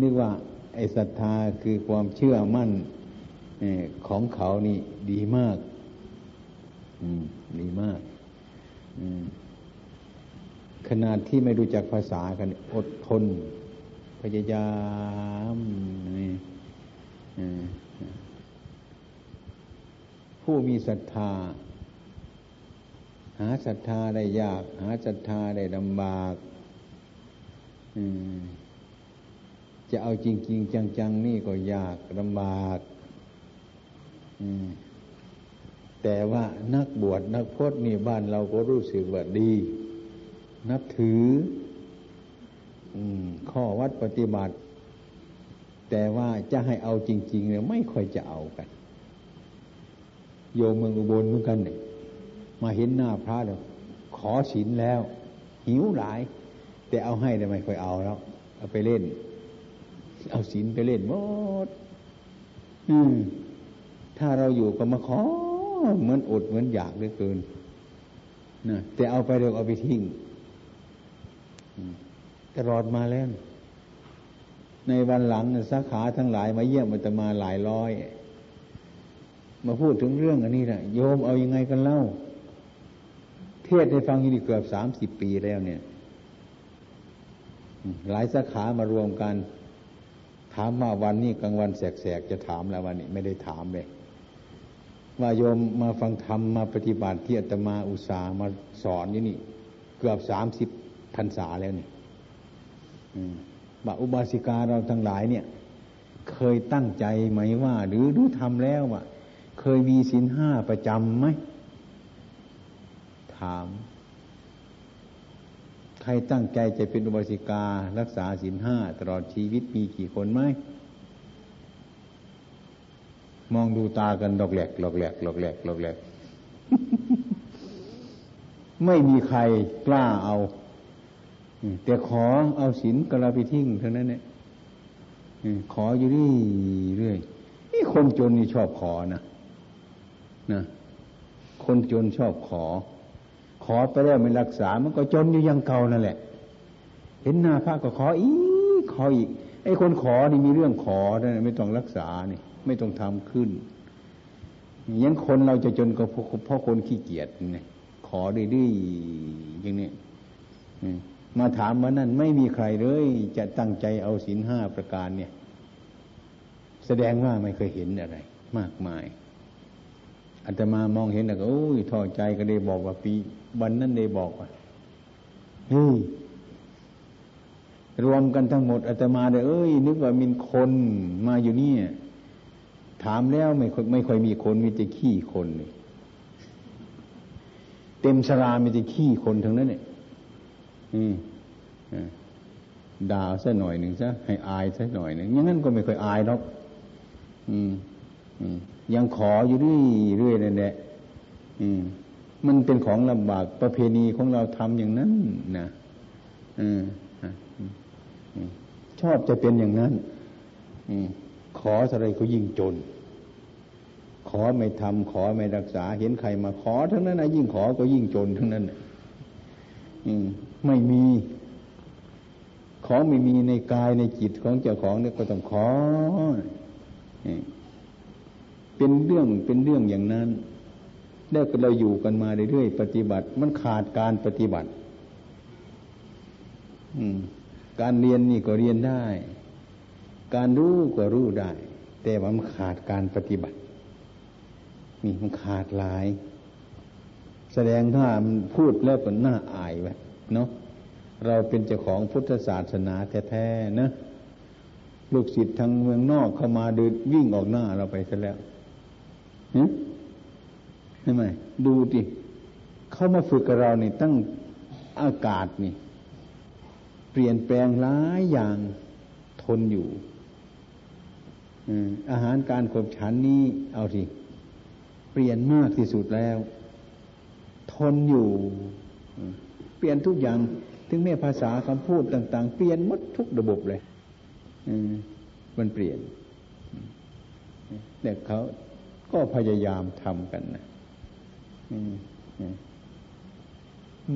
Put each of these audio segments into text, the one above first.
นึกว่าไอ้ศรัทธาคือความเชื่อมั่นของเขานี่ดีมากดีมากขนาดที่ไม่รู้จักภาษากัน อดทน พยายามผู้มีศรัทธา หาศรัทธาได้ยาก หาศรัทธาได้ลำบาก จะเอาจริงๆจังๆ นี่ก็ยากลำบากแต่ว่านักบวชนักพจนี่บ้านเราก็รู้สึกว่าดี นับถือข้อวัดปฏิบัติ แต่ว่าจะให้เอาจริงๆเนี่ยไม่ค่อยจะเอากัน โยมเมืองอุบลเหมือนกันเนี่ยมาเห็นหน้าพระแล้วขอศีลแล้ว หิวหลาย แต่เอาให้แต่ไม่ค่อยเอาแล้ว เอาไปเล่น เอาศีลไปเล่นหมดอืมถ้าเราอยู่ก็มาขอเหมือนอดเหมือนอยากเหลือเกินนะแต่เอาไปเร็วเอาไปทิ้งตลอดมาแล้ว ในวันหลังสาขาทั้งหลายมาเยี่ยมมาตมาหลายร้อย มาพูดถึงเรื่องอันนี้นะโยมเอาอยัางไงกันเล่า เทศให้ฟังอยู่เกือบสามสิบปีแล้วเนี่ย หลายสาขามารวมกัน ถามมาวันนี้กลางวันแสกๆจะถามแล้ววันนี้ไม่ได้ถามเลยว่าโยมมาฟังธรรมมาปฏิบัติที่อาตมาอุตสาห์มาสอนนี่นี่ เกือบสามสิบพรรษาแล้วนี่บาอุบาสิกาเราทั้งหลายเนี่ย เคยตั้งใจไหมว่า หรือรู้ทำแล้วว่าเคยมีศีลห้าประจำไหมถาม ใครตั้งใจจะเป็นอุบาสิกา รักษาศีลห้าตลอดชีวิตมีกี่คนไหมมองดูตากันดอกแหลกดอกแหลกดอกแหลกดอกแหลก ไม่มีใครกล้าเอา แต่ขอเอาศีลกระไปทิ้งเท่านั้นเนี่ยขออยู่นี่เรื่อยนี่คนจนนี่ชอบขอนะนะคนจนชอบขอ ขอไปแล้วไม่รักษา มันก็จนอยู่ยังเก่านั่นแหละ เห็นหน้าพระก็ขออีกขออีกไอ้คนขอนี่มีเรื่องขอนะไม่ต้องรักษานี่ไม่ต้องทำขึ้นยังคนเราจะจนก็เพราะคนขี้เกียจไงขอดื้อๆอย่างนี้มาถามมานั่นไม่มีใครเลย จะตั้งใจเอาศีลห้าประการเนี่ย แสดงว่าไม่เคยเห็นอะไร มากมาย อาตมามองเห็นแล้วก็โอ้ยท้อใจก็ได้บอกว่าปีวันนั้นได้บอกว่าเฮ้ยรวมกันทั้งหมดอาตมาเลยเอ้ย นึกว่ามีคนมาอยู่นี่ถามแล้วไม่ค่อยไม่ค่อยมีคนมีแต่ขี้คนเลยเต็มสรามีแต่ขี้คนทั้งนั้นเนี่ยด่าซะหน่อยหนึ่งซะให้อายซะหน่อยหนึ่งอย่างนั้นก็ไม่ค่อยอายหรอก ยังขออยู่เรื่อยเรื่อยนั่นแหละมันเป็นของลำบากประเพณีของเราทำอย่างนั้นนะชอบจะเป็นอย่างนั้นขออะไรก็ยิ่งจน ขอไม่ทำขอไม่รักษา เห็นใครมาขอทั้งนั้นนะยิ่งขอก็ยิ่งจนทั้งนั้นไม่มีขอไม่มีในกายในจิตของเจ้าของเนี่ยก็ต้องขอ เป็นเรื่องเป็นเรื่องอย่างนั้นแล้วเราอยู่กันมาเรื่อยๆปฏิบัติ มันขาดการปฏิบัติการเรียนนี่ก็เรียนได้ การรู้ก็รู้ได้ แต่ว่ามันขาดการปฏิบัตินี่มันขาดหลาย แสดงว่ามันพูดแล้วก็น่าอายไว้เนาะเราเป็นเจ้าของพุทธศาสนาแท้ๆนะลูกศิษย์ทางเมืองนอกเข้ามาเดูวิ่งออกหน้าเราไปซะแล้ว เห็นไหมดูดิเขามาฝึกกับเรานี่ตั้งอากาศนี่ เปลี่ยนแปลงหลายอย่างทนอยู่อาหารการขบฉันนี้เอาทีเปลี่ยนมากที่สุดแล้ว ทนอยู่ เปลี่ยนทุกอย่าง ถึงแม้ภาษาคำพูดต่าง ๆ เปลี่ยนหมดทุกระบบเลยมันเปลี่ยนแต่เขา ก็พยายามทำกันนะ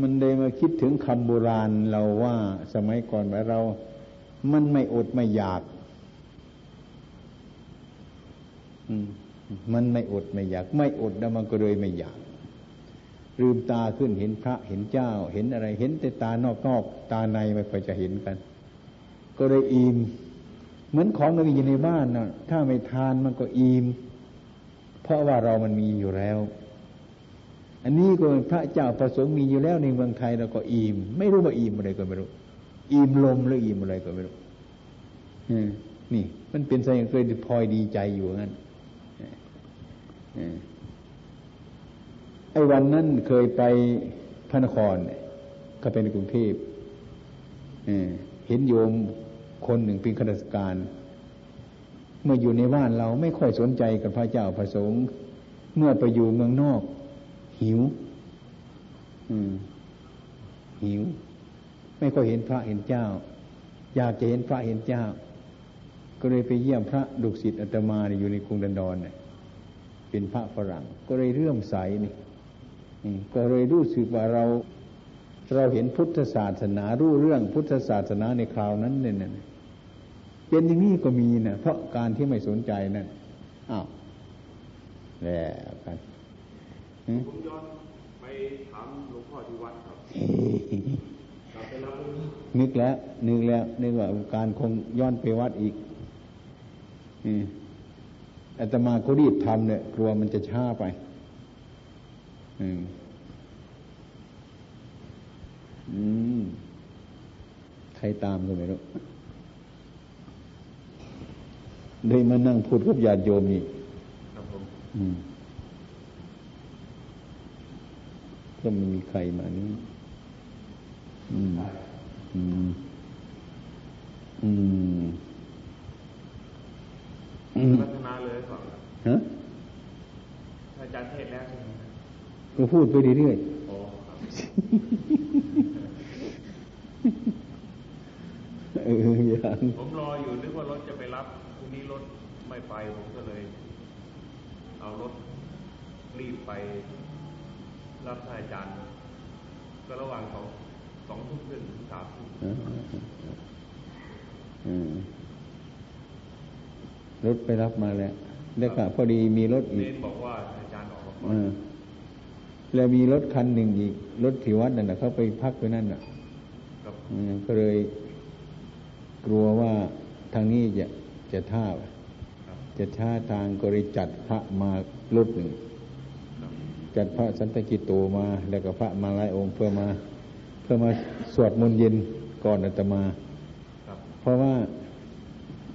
มันเลยมาคิดถึงคำโบราณเราว่าสมัยก่อนเรา มันไม่อดไม่อยากมันไม่อดไม่อยาก ไม่อดแล้วมันก็เลยไม่อยากลืมตาขึ้นเห็นพระเห็นเจ้า เห็นอะไร เห็นแต่ตานอกนอกตาในไม่ค่อยจะเห็นกัน ก็เลยอิ่มเหมือนของมันอยู่ในบ้านนะถ้าไม่ทานมันก็อิ่ม เพราะว่าเรามันมีอยู่แล้ว อันนี้ก็พระเจ้าประสงค์มีอยู่แล้วในเมืองไทยเราก็อิ่มไม่รู้ว่าอิ่มอะไรก็ไม่รู้อิ่มลมหรืออิ่มอะไรก็ไม่รู้นี่ มันเป็นสิ่งเคยพลอยดีใจอยู่งั้นไอ้วันนั้นเคยไปพระนครก็เป็นกรุงเทพเห็นโยมคนหนึ่งเป็นข้าราชการ เมื่ออยู่ในบ้านเราไม่ค่อยสนใจกับพระเจ้าพระสงฆ์เมื่อไปอยู่เมืองนอก หิวหิว ไม่ค่อยเห็นพระเห็นเจ้า อยากจะเห็นพระเห็นเจ้า ก็เลยไปเยี่ยมพระดุสิตอัตมาอยู่ในกรุงดันดอนเนี่ยเป็นพระฝรั่ง ก็เลยเรื่อมใสนี่ก็เลยรู้สึกว่าเราเราเห็นพุทธศาสนารู้เรื่องพุทธศาสนาในคราวนั้นเนี่ย เป็นอย่างนี้ก็มีนะเพราะการที่ไม่สนใจนั่นอ้าวแล้วกันผมย้อนไปถามหลวงพ่อที่วัดครับนึกแล้ว นึกแล้วนึกว่าการคงย้อนไปวัดอีกอาตมาเขารีบทำเนี่ยกลัวมันจะช้าไปอืมอืมใครตามก็ไม่รู้ เลยมานั่งพูดกับญาติโยมนี่ครับผมอืมก็ไม่มีใครมานี่อืม อืม อืมพัฒนาเลยก่อนฮะอาจารย์เทศแล้วใช่ไหมก็พูดไปเรื่อยเอออย่างผมรออยู่นึกว่ารถจะไปรับพรุ่ งนี้รถไม่ไปผมก็เลย เอารถรีบไป รับท่านอาจารย์ ก็ระหว่างสองสองทุ่มครึ่งถึงสามทุ่มรถไปรับมาแล้วแล้วก็พอดีมีรถอีกบอกว่าอาจารย์ออกมาแล้วมีรถคันหนึ่งอีก รถที่วัดนั่นแหะเขาไปพักไปนั่นน่ะก็เลยกลัวว่าทางนี้จะ จะท่าจะท่าทางก็เลยจัดพระมารถหนึ่งจัดพระสันตกิโตมา แล้วก็พระมาลายองค์เพื่อมา เพื่อมาสวดมนต์เย็นก่อนอาตมา เพราะว่า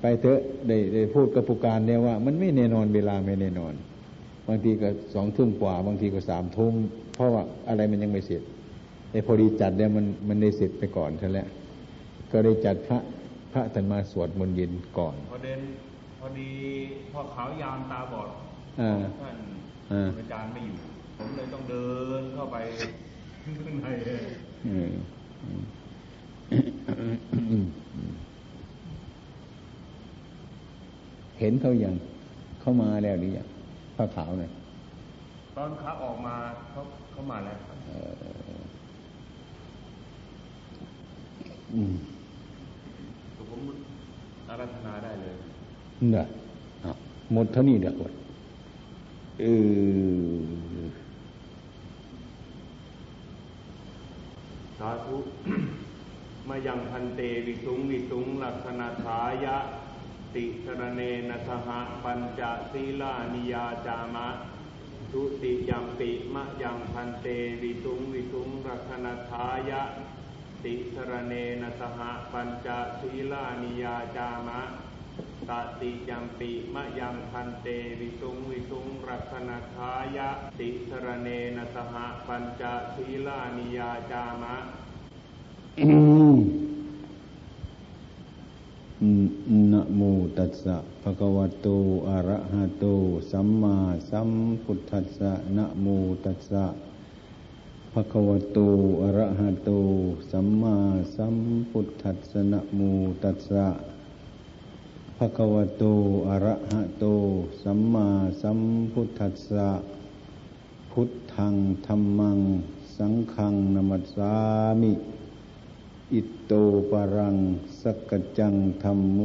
ไปเถอะได้ได้พูดกับผู้การเนี่ยว่า มันไม่แน่นอนเวลาไม่แน่นอน บางทีก็สองทุ่มกว่า บางทีก็สามทุ่มเพราะว่าอะไรมันยังไม่เสร็จไอ้พอดีจัดเนี่ยมันมันได้เสร็จไปก่อนท่านแล้วก็ได้จัดพระ พระท่านมาสวดมนต์เย็นก่อนพอเด่นพอดีพ่อขาวยามตาบอดท่านอาจารย์ไม่อยู่ ผมเลยต้องเดินเข้าไปข้างในเห็นเขายังเข้ามาแล้วหรือยังผ้าขาวเนี่ยตอนขาออกมาเขาเขามาแล้วครับอืม ผมอารัธนาได้เลยเนี่ยหมดเท่านี้เดี๋ยวก่อนเออสาธุมายังพันเตวิสุงวิสุงลักษณะทายะ ติสรเนนัสหะปัญจศีลานิยาจามะทุติยมปิมะยังพันเตวิสุงวิสุงลักษณะทายะ ติสรเนนสหปัญจศีลานิยาจามะตติยัมปิมะยังพันเตวิสุงวิสุงรักณทายะติสรเนนสหปัญจศีลานิยาจามะนะโมตัสสะภะคะวะโตอะระหะโต สัมมาสัมพุทธัสสะนะโมตัสสะ ภะคะวะโต อะระหะโต สัมมาสัมพุทธัสสะนะโมตัสสะภะคะวะโต อะระหะโต สัมมาสัมพุทธัสสะ พุทธังธรรมัง สังฆังนมัสสามิ อิโตปรังสกจังธรรมโม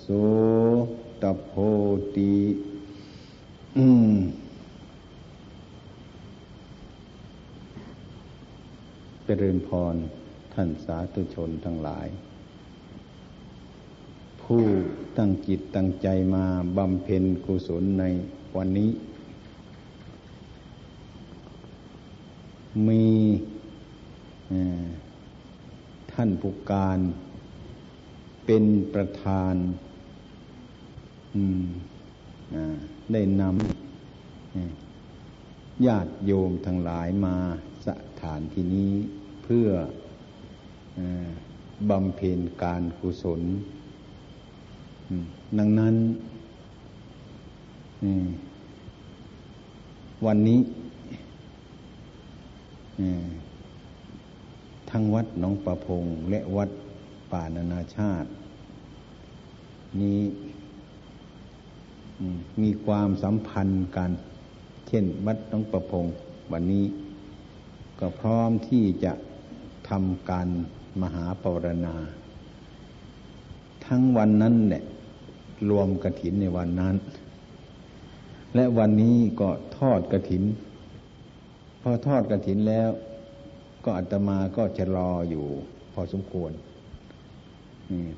โสตโพติอืมเจ ริญพรท่านสาธุชนทั้งหลาย ผู้ตั้งจิตตั้งใจมาบำเพ็ญกุศลในวันนี้ มีท่านผู้การเป็นประธานได้นำญาติโยมทั้งหลายมาสถานที่นี้ เพื่อบำเพ็ญการกุศล ดังนั้นวันนี้ทั้งวัดหนองประพง และวัดป่านานาชาติ นี้มีความสัมพันธ์กัน เช่น วัดหนองประพง วันนี้ ก็พร้อมที่จะ ทำการมหาปรณา ทั้งวันนั้นแหละรวมกระถินในวันนั้น และวันนี้ก็ทอดกระถิน พอทอดกระถินแล้ว ก็อาตมาก็จะรออยู่ พอสมควร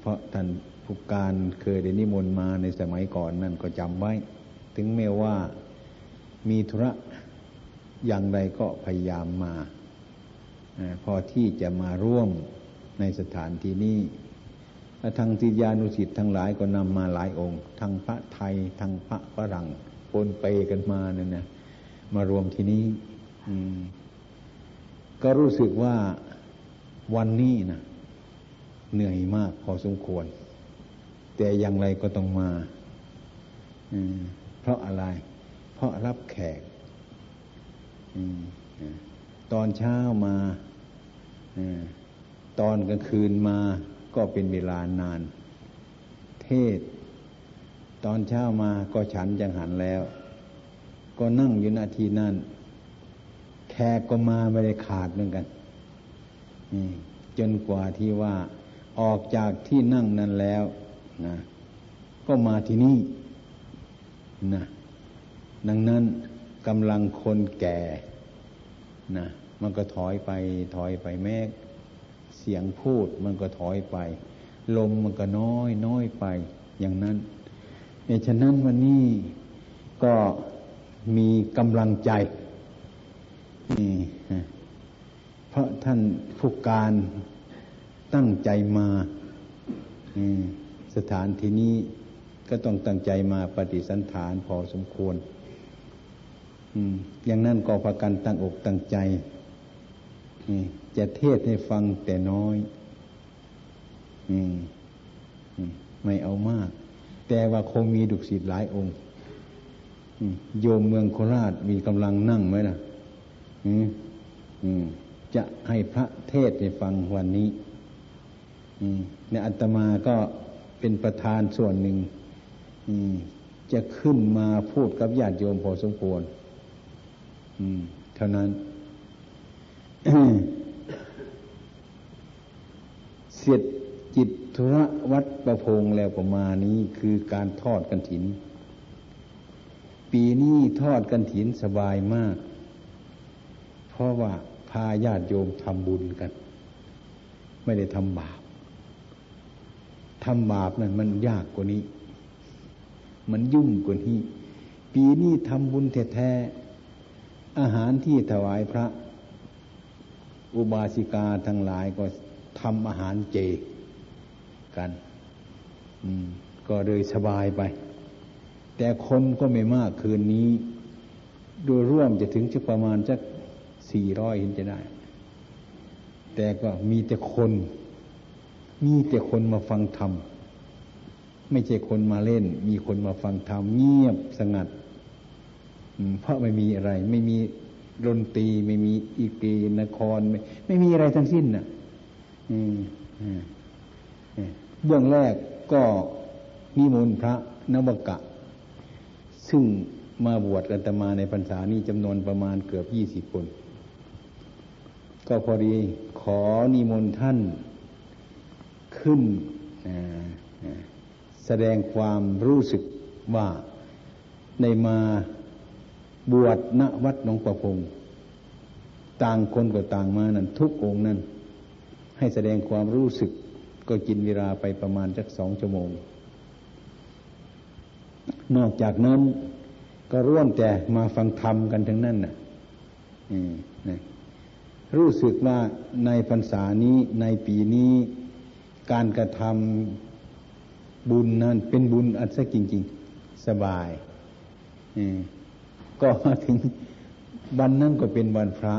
เพราะท่านผู้การเคยได้นิมนต์มาในสมัยก่อนนั่นก็จำไว้ ถึงแม้ว่ามีธุระอย่างไรก็พยายามมา พอที่จะมาร่วมในสถานที่นี้ทางติยานุสิตทั้งหลายก็นำมาหลายองค์ทั้งพระไทยทั้งพระฝรั่งปนเปกันมาเนี่ยนะมารวมที่นี้ก็รู้สึกว่าวันนี้นะเหนื่อยมากพอสมควร แต่อย่างไรก็ต้องมาเพราะอะไร เพราะรับแขก ตอนเช้ามาตอนกลางคืนมาก็เป็นเวลานาน เทศ ตอนเช้ามาก็ฉันจังหันแล้ว ก็นั่งอยู่นาทีนั่น แขกก็มาไม่ได้ขาดเหมือนกันจนกว่าที่ว่าออกจากที่นั่งนั้นแล้วนะก็มาที่นี่นะดังนั้นกำลังคนแก่นะ มันก็ถอยไป ถอยไปแม้เสียงพูดมันก็ถอยไป ลมมันก็น้อยน้อยไปอย่างนั้นในฉะนั้นวันนี้ก็มีกำลังใจนี่เพราะท่านผู้การตั้งใจมาสถานที่นี้ก็ต้องตั้งใจมาปฏิสันฐานพอสมควรอย่างนั้นก็พากันตั้งอกตั้งใจ จะเทศให้ฟังแต่น้อยไม่เอามาก แต่ว่าคงมีดุสิตหลายองค์โยมเมืองโคราชมีกำลังนั่งไหมล่ะจะให้พระเทศให้ฟังวันนี้ในอัตมาก็เป็นประธานส่วนหนึ่งจะขึ้นมาพูดกับญาติโยมพอสมควรเท่านั้น เสียดจิตธุระวัดประพงแล้วประมาณนี้คือการทอดกันถิน ปีนี้ทอดกันถินสบายมาก เพราะว่าพาญาติโยมทำบุญกัน ไม่ได้ทำบาปทำบาปนั่นมันยากกว่านี้ มันยุ่งกว่านี้ ปีนี้ทำบุญแท้ๆอาหารที่ถวายพระ อุบาสิกาทั้งหลายก็ทำอาหารเจกันก็เลยสบายไป แต่คนก็ไม่มากคืนนี้ โดยร่วมจะถึงจะประมาณสักสี่ร้อยเห็นจะได้ แต่ก็มีแต่คน มีแต่คนมาฟังธรรม ไม่ใช่คนมาเล่น มีคนมาฟังธรรมเงียบสงัดเพราะไม่มีอะไร ไม่มี ดนตรีไม่มีอีกีนครไม่ไม่มีอะไรทั้งสิ้นน่ะเบื้องแรกก็นิมนต์พระนวกะ ซึ่งมาบวชกันตมาในพรรษานี้จำนวนประมาณเกือบยี่สิบคน ก็พอดีขอนิมนต์ท่านขึ้นแสดงความรู้สึกว่าในมา บวชณวัดหนองประพงต่างคนก็ต่างมานั่นทุกองนั้นให้แสดงความรู้สึกก็กินเวลาไปประมาณสักสองชั่วโมง นอกจากนั้นก็ร่วมแต่มาฟังธรรมกันทั้งนั้นน่ะนะรู้สึกว่าในพรรษานี้ในปีนี้การกระทำบุญนั้นเป็นบุญอัศจริง ๆ สบาย ก็มาถึงวันนั้นก็เป็นวันพระ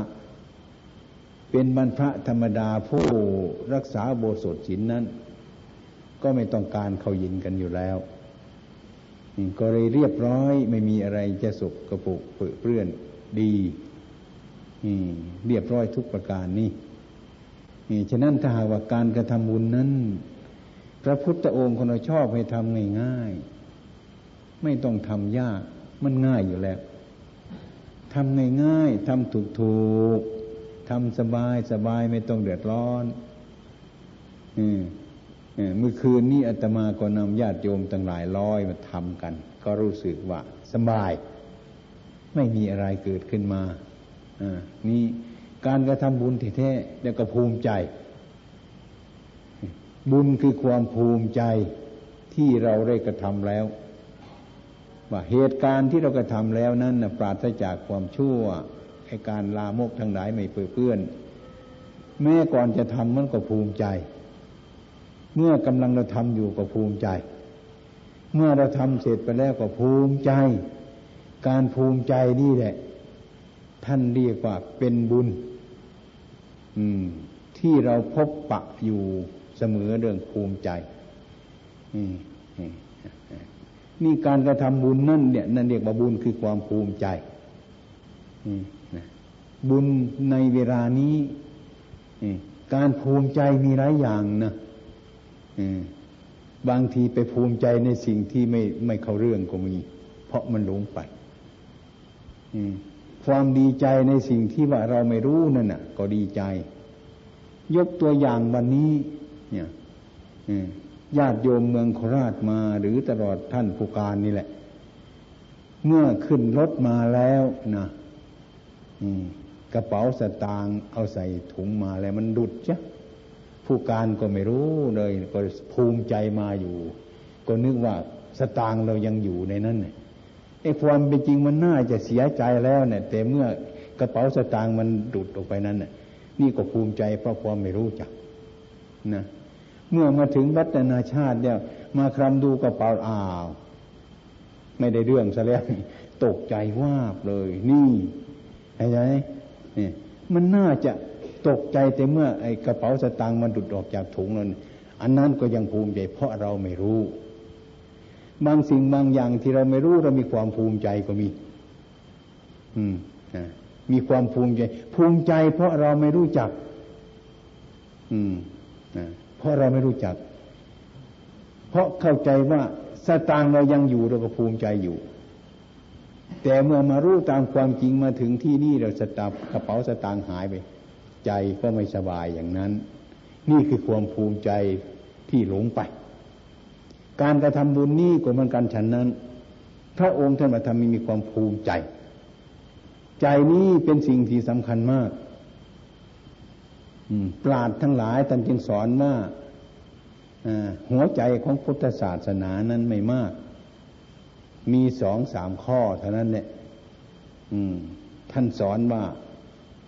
เป็นวันพระธรรมดาผู้รักษาโบสถศีลนั้น ก็ไม่ต้องการเข้ายินกันอยู่แล้วก็เลยเรียบร้อยไม่มีอะไรจะสุกกระปุกเปื้อนดีเรียบร้อยทุกประการนี่นี่ฉะนั้นถ้าหากว่าการกระทำบุญนั้น พระพุทธองค์คนเราชอบให้ทำง่ายๆไม่ต้องทำยากมันง่ายอยู่แล้ว ทำง่ายๆทำถูกๆทำสบายสบายไม่ต้องเดือดร้อนเมื่อคืนนี้อาตมาก็นำญาติโยมตั้งหลายร้อยมาทำกัน ก็รู้สึกว่าสบาย ไม่มีอะไรเกิดขึ้นมานี่การกระทำบุญแท้ๆแล้วก็ภูมิใจ บุญคือความภูมิใจที่เราได้กระทำแล้ว ว่าเหตุการณ์ที่เรากระทำแล้วนั้นปราศจากความชั่วไอการลามกทั้งหลายไม่เปื้อน แม้ก่อนจะทำมันก็ภูมิใจ เมื่อกำลังเราทำอยู่ก็ภูมิใจ เมื่อเราทำเสร็จไปแล้วก็ภูมิใจ การภูมิใจนี่แหละ ท่านเรียกว่าเป็นบุญที่เราพบปะอยู่เสมอเรื่องภูมิใจ นี่การกระทำบุญนั่นเนี่ยนั่นเรียกว่าบุญคือความภูมิใจบุญในเวลานี้การภูมิใจมีหลายอย่างนะบางทีไปภูมิใจในสิ่งที่ไม่ไม่เข้าเรื่องก็มี เพราะมันหลงไปความดีใจในสิ่งที่ว่าเราไม่รู้นั่นน่ะ ก็ดีใจ ยกตัวอย่างวันนี้ เนี่ย ญาติโยมเมืองโคราชมาหรือตลอดท่านผู้การนี่แหละ เมื่อขึ้นรถมาแล้วนะกระเป๋าสตางค์เอาใส่ถุงมาแล้วมันดุดจ้ะผู้การก็ไม่รู้เลย ก็ภูมิใจมาอยู่ ก็นึกว่าสตางค์เรายังอยู่ในนั้นเนี่ยไอ้ความเป็นจริงมันน่าจะเสียใจแล้วเนี่ย แต่เมื่อกระเป๋าสตางค์มันดุดออกไปนั้นเนี่ยนี่ก็ภูมิใจเพราะความไม่รู้จักนะ เมื่อมาถึงวัฒนาชาติเนี่ยมาคลำดูกระเป๋าอ้าว ไม่ได้เรื่องซะแล้วตกใจว่าบเลย นี่ไอ้ไงนี่มันน่าจะตกใจแต่เมื่อไอ้กระเป๋าสตางค์มันดุดออกจากถุงนั้นอันนั้นก็ยังภูมิใจ เพราะเราไม่รู้ บางสิ่งบางอย่างที่เราไม่รู้เรามีความภูมิใจก็มี อืมมีความภูมิใจ ภูมิใจเพราะเราไม่รู้จัก อืม เพราะเราไม่รู้จัก เพราะเข้าใจว่าสตางเรายังอยู่เราก็ภูมิใจอยู่ แต่เมื่อมารู้ตามความจริงมาถึงที่นี่เราสตับกระเป๋าสตางหายไป ใจก็ไม่สบายอย่างนั้น นี่คือความภูมิใจที่หลงไป การกระทำบุญนี้ก็เหมือนกันฉันนั้น พระองค์ท่านมาทำมีความภูมิใจ ใจนี้เป็นสิ่งที่สำคัญมาก ปราดทั้งหลายท่านจึงสอนว่าหัวใจของพุทธศาสนานั้นไม่มาก มีสองสามข้อเท่านั้นเนี่ยท่านสอนว่า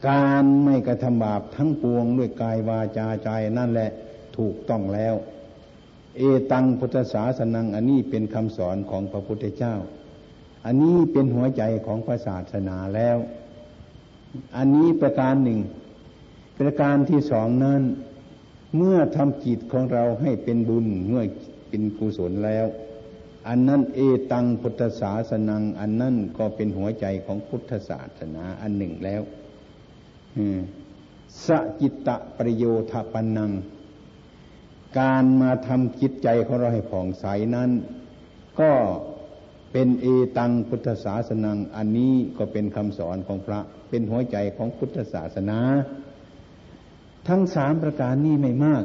การไม่กระทำบาปทั้งปวงด้วยกายวาจาใจนั่นแหละถูกต้องแล้ว เอตังพุทธศาสนัง อันนี้เป็นคำสอนของพระพุทธเจ้า อันนี้เป็นหัวใจของพระศาสนาแล้ว อันนี้ประการหนึ่ง ประการที่สองนั้น เมื่อทำจิตของเราให้เป็นบุญเมื่อเป็นกุศลแล้ว อันนั้นเอตังพุทธศาสนัง อันนั้นก็เป็นหัวใจของพุทธศาสนาอันหนึ่งแล้วสจิตตะประโยชน์ปันนัง การมาทำจิตใจของเราให้ผ่องใสนั้น ก็เป็นเอตังพุทธศาสนัง อันนี้ก็เป็นคำสอนของพระ เป็นหัวใจของพุทธศาสนา ทั้งสามประการนี้ไม่มาก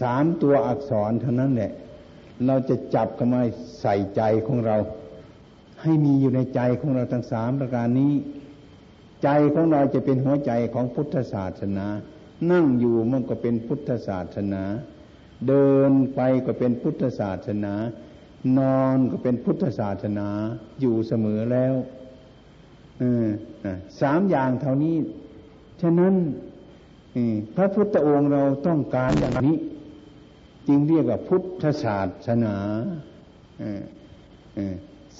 สามตัวอักษรเท่านั้นแหละ เราจะจับกันมาใส่ใจของเรา ให้มีอยู่ในใจของเราทั้งสามประการนี้ ใจของเราจะเป็นหัวใจของพุทธศาสนา นั่งอยู่มันก็เป็นพุทธศาสนา เดินไปก็เป็นพุทธศาสนา นอนก็เป็นพุทธศาสนา อยู่เสมอแล้วสามอย่างเท่านี้ ฉะนั้น พระพุทธองค์เราต้องการอย่างนี้ จึงเรียกว่าพุทธศาสนา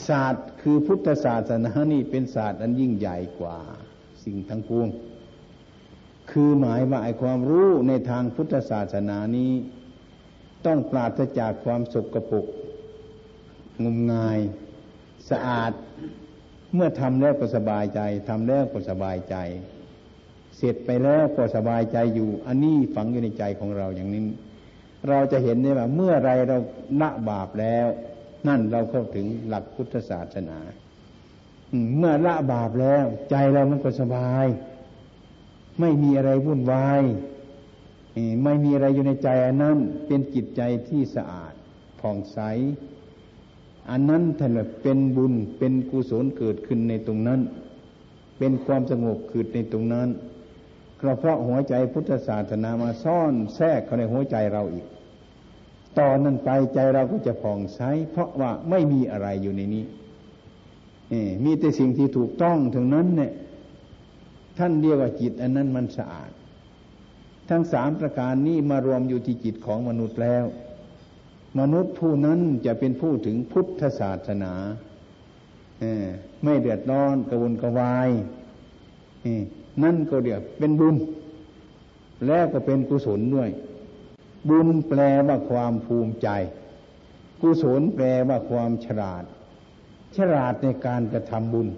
ศาสตร์คือพุทธศาสนานี่เป็นศาสตร์อันยิ่งใหญ่กว่า สิ่งทั้งปวง คือหมายว่าไอ้ความรู้ในทางพุทธศาสนานี้ ต้องปราศจากความสกปรกงมงาย สะอาด เมื่อทำแล้วก็สบายใจทำแล้วก็สบายใจ เสร็จไปแล้วก็สบายใจอยู่ อันนี้ฝังอยู่ในใจของเราอย่างนี้ เราจะเห็นได้ว่าเมื่อไรเราละบาปแล้ว นั่นเราเข้าถึงหลักพุทธศาสนาเมื่อละบาปแล้ว ใจเรามันก็สบาย ไม่มีอะไรวุ่นวายไม่มีอะไรอยู่ในใจอันนั้นเป็นจิตใจที่สะอาดผ่องใส อันนั้นท่านเป็นบุญเป็นกุศลเกิดขึ้นในตรงนั้น เป็นความสงบเกิดในตรงนั้น ก็เพราะหัวใจพุทธศาสนามาซ่อนแทรกเข้าในหัวใจเราอีก ตอนนั้นไปใจเราก็จะผ่องใสเพราะว่าไม่มีอะไรอยู่ในนี้มีแต่สิ่งที่ถูกต้องถึงนั้นเนี่ยท่านเรียกว่าจิตอันนั้นมันสะอาด ทั้งสามประการนี้มารวมอยู่ที่จิตของมนุษย์แล้ว มนุษย์ผู้นั้นจะเป็นผู้ถึงพุทธศาสนาไม่เดือดร้อนกระวนกระวาย นั่นก็เรียกเป็นบุญ แล้วก็เป็นกุศลด้วย บุญแปลว่าความภูมิใจ กุศลแปลว่าความฉลาด ฉลาดในการกระทำบุญ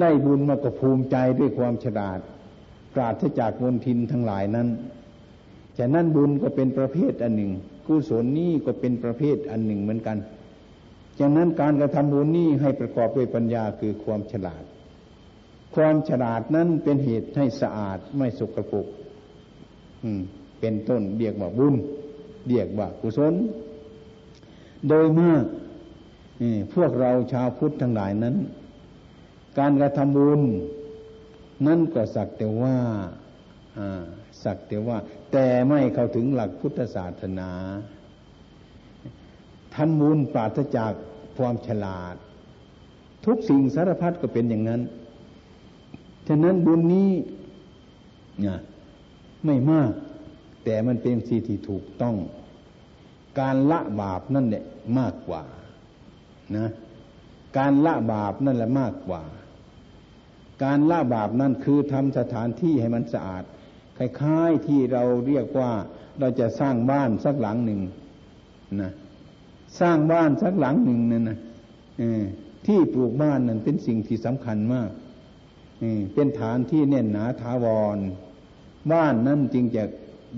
ได้บุญมาก็ภูมิใจด้วยความฉลาด ปราศจากมนทินทั้งหลายนั้นฉะนั้นบุญก็เป็นประเภทอันหนึ่ง กุศลนี้ก็เป็นประเภทอันหนึ่งเหมือนกันจากนั้นการกระทำบุญนี้ให้ประกอบด้วยปัญญาคือความฉลาด ความฉลาดนั้นเป็นเหตุให้สะอาดไม่สกรปรกเป็นต้นเรียกว่าบุญเรียกว่ากุศล โดยเมากพวกเราชาวพุทธทั้งหลายนั้น การกระทำบุญ นั่นก็สักแต่ว่าสักแต่ว่า แต่ไม่เข้าถึงหลักพุทธศาสนาทำบุญปราศจากความฉลาด ทุกสิ่งสารพัดก็เป็นอย่างนั้น ฉะนั้นบุญนี้นี่ยไม่มาก แต่มันเป็นสิ่งที่ถูกต้อง การละบาปนั่นแหละมากกว่านะ การละบาปนั่นแหละมากกว่า การละบาปนั่นคือทำสถานที่ให้มันสะอาดคล้ายๆที่เราเรียกว่าเราจะสร้างบ้านสักหลังหนึ่งนะสร้างบ้านสักหลังหนึ่งนั่นนะที่ปลูกบ้านนั่นเป็นสิ่งที่สำคัญมาก เป็นฐานที่แน่นหนาถาวร บ้านนั่นจึงจะ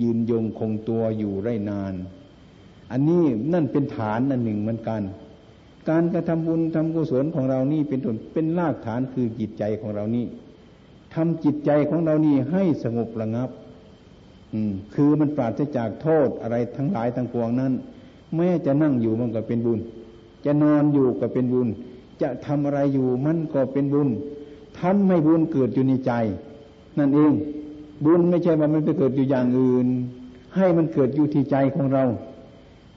ยืนยงคงตัวอยู่ได้นาน อันนี้นั่นเป็นฐานอันหนึ่งเหมือนกัน การกระทำบุญทำกุศลของเรานี่เป็นต้นเป็นรากฐานคือจิตใจของเรานี่ทำจิตใจของเรานี่ให้สงบระงับ อืม คือมันปราศจากโทษอะไรทั้งหลายทั้งปวงนั้นแม้จะนั่งอยู่มันก็เป็นบุญ จะนอนอยู่ก็เป็นบุญ จะทำอะไรอยู่มันก็เป็นบุญ ทำให้บุญเกิดอยู่ในใจ นั่นเอง บุญไม่ใช่ว่ามันไปเกิดอยู่อย่างอื่น ให้มันเกิดอยู่ที่ใจของเรา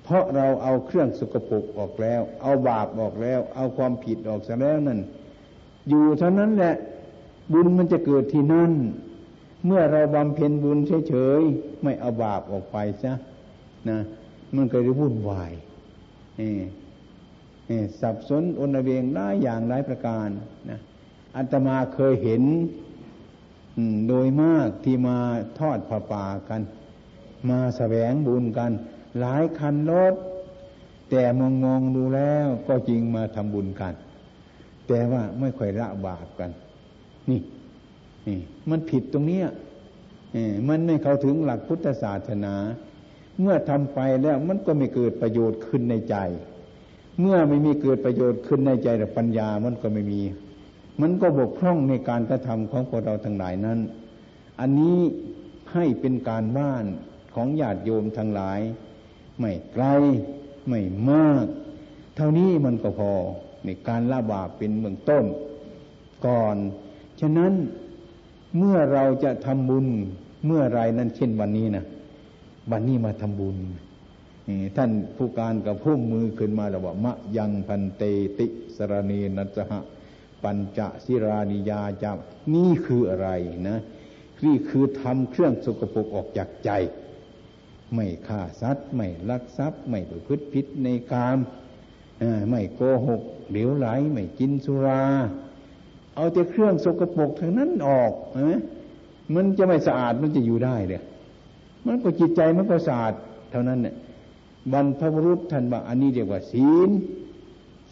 เพราะเราเอาเครื่องสกปรกออกแล้ว เอาบาปออกแล้ว เอาความผิดออกซะแล้วนั่น อยู่เท่านั้นแหละ บุญมันจะเกิดที่นั่น เมื่อเราบำเพ็ญบุญเฉยๆไม่เอาบาปออกไปซะนะ มันก็จะวุ่นวายสับสนอนเวงหลายอย่างหลายประการนะ อัตมาเคยเห็นโดยมากที่มาทอดผ้าป่ากัน มาแสวงบุญกัน หลายคันรถ แต่มองมองดูแล้วก็จริงมาทำบุญกัน แต่ว่าไม่ค่อยละบาปกัน นี่นี่มันผิดตรงเนี้ยมันไม่เข้าถึงหลักพุทธศาสนา เมื่อทำไปแล้วมันก็ไม่เกิดประโยชน์ขึ้นในใจ เมื่อไม่มีเกิดประโยชน์ขึ้นในใจแต่ปัญญามันก็ไม่มี มันก็บกพร่องในการกระทำของพวกเราทั้งหลายนั้น อันนี้ให้เป็นการบ้านของญาติโยมทั้งหลาย ไม่ไกลไม่มาก เท่านี้มันก็พอในการละบาปเป็นเบื้องต้น ก่อน ฉะนั้นเมื่อเราจะทำบุญเมื่อไรนั้นเช่นวันนี้นะวันนี้มาทำบุญท่านผู้การกับพุ่มมือขึ้นมาแล้วว่ามะยังพันเตติสรณีนัสหะ ปัญจสิรานิยาจานี่คืออะไรนะนี่คือทำเครื่องสกปรกออกจากใจ ไม่ฆ่าสัตว์ ไม่ลักทรัพย์ ไม่ประพฤติผิดในกามไม่โกหกเหลวไหล ไม่กินสุรา เอาแต่เครื่องสกปรกทั้งนั้นออกนะมันจะไม่สะอาดมันจะอยู่ได้เลยมันก็จิตใจมันก็สะอาด เท่านั้นเนี่ยบรรพบุรุษท่านบอกอันนี้เรียกว่าศีล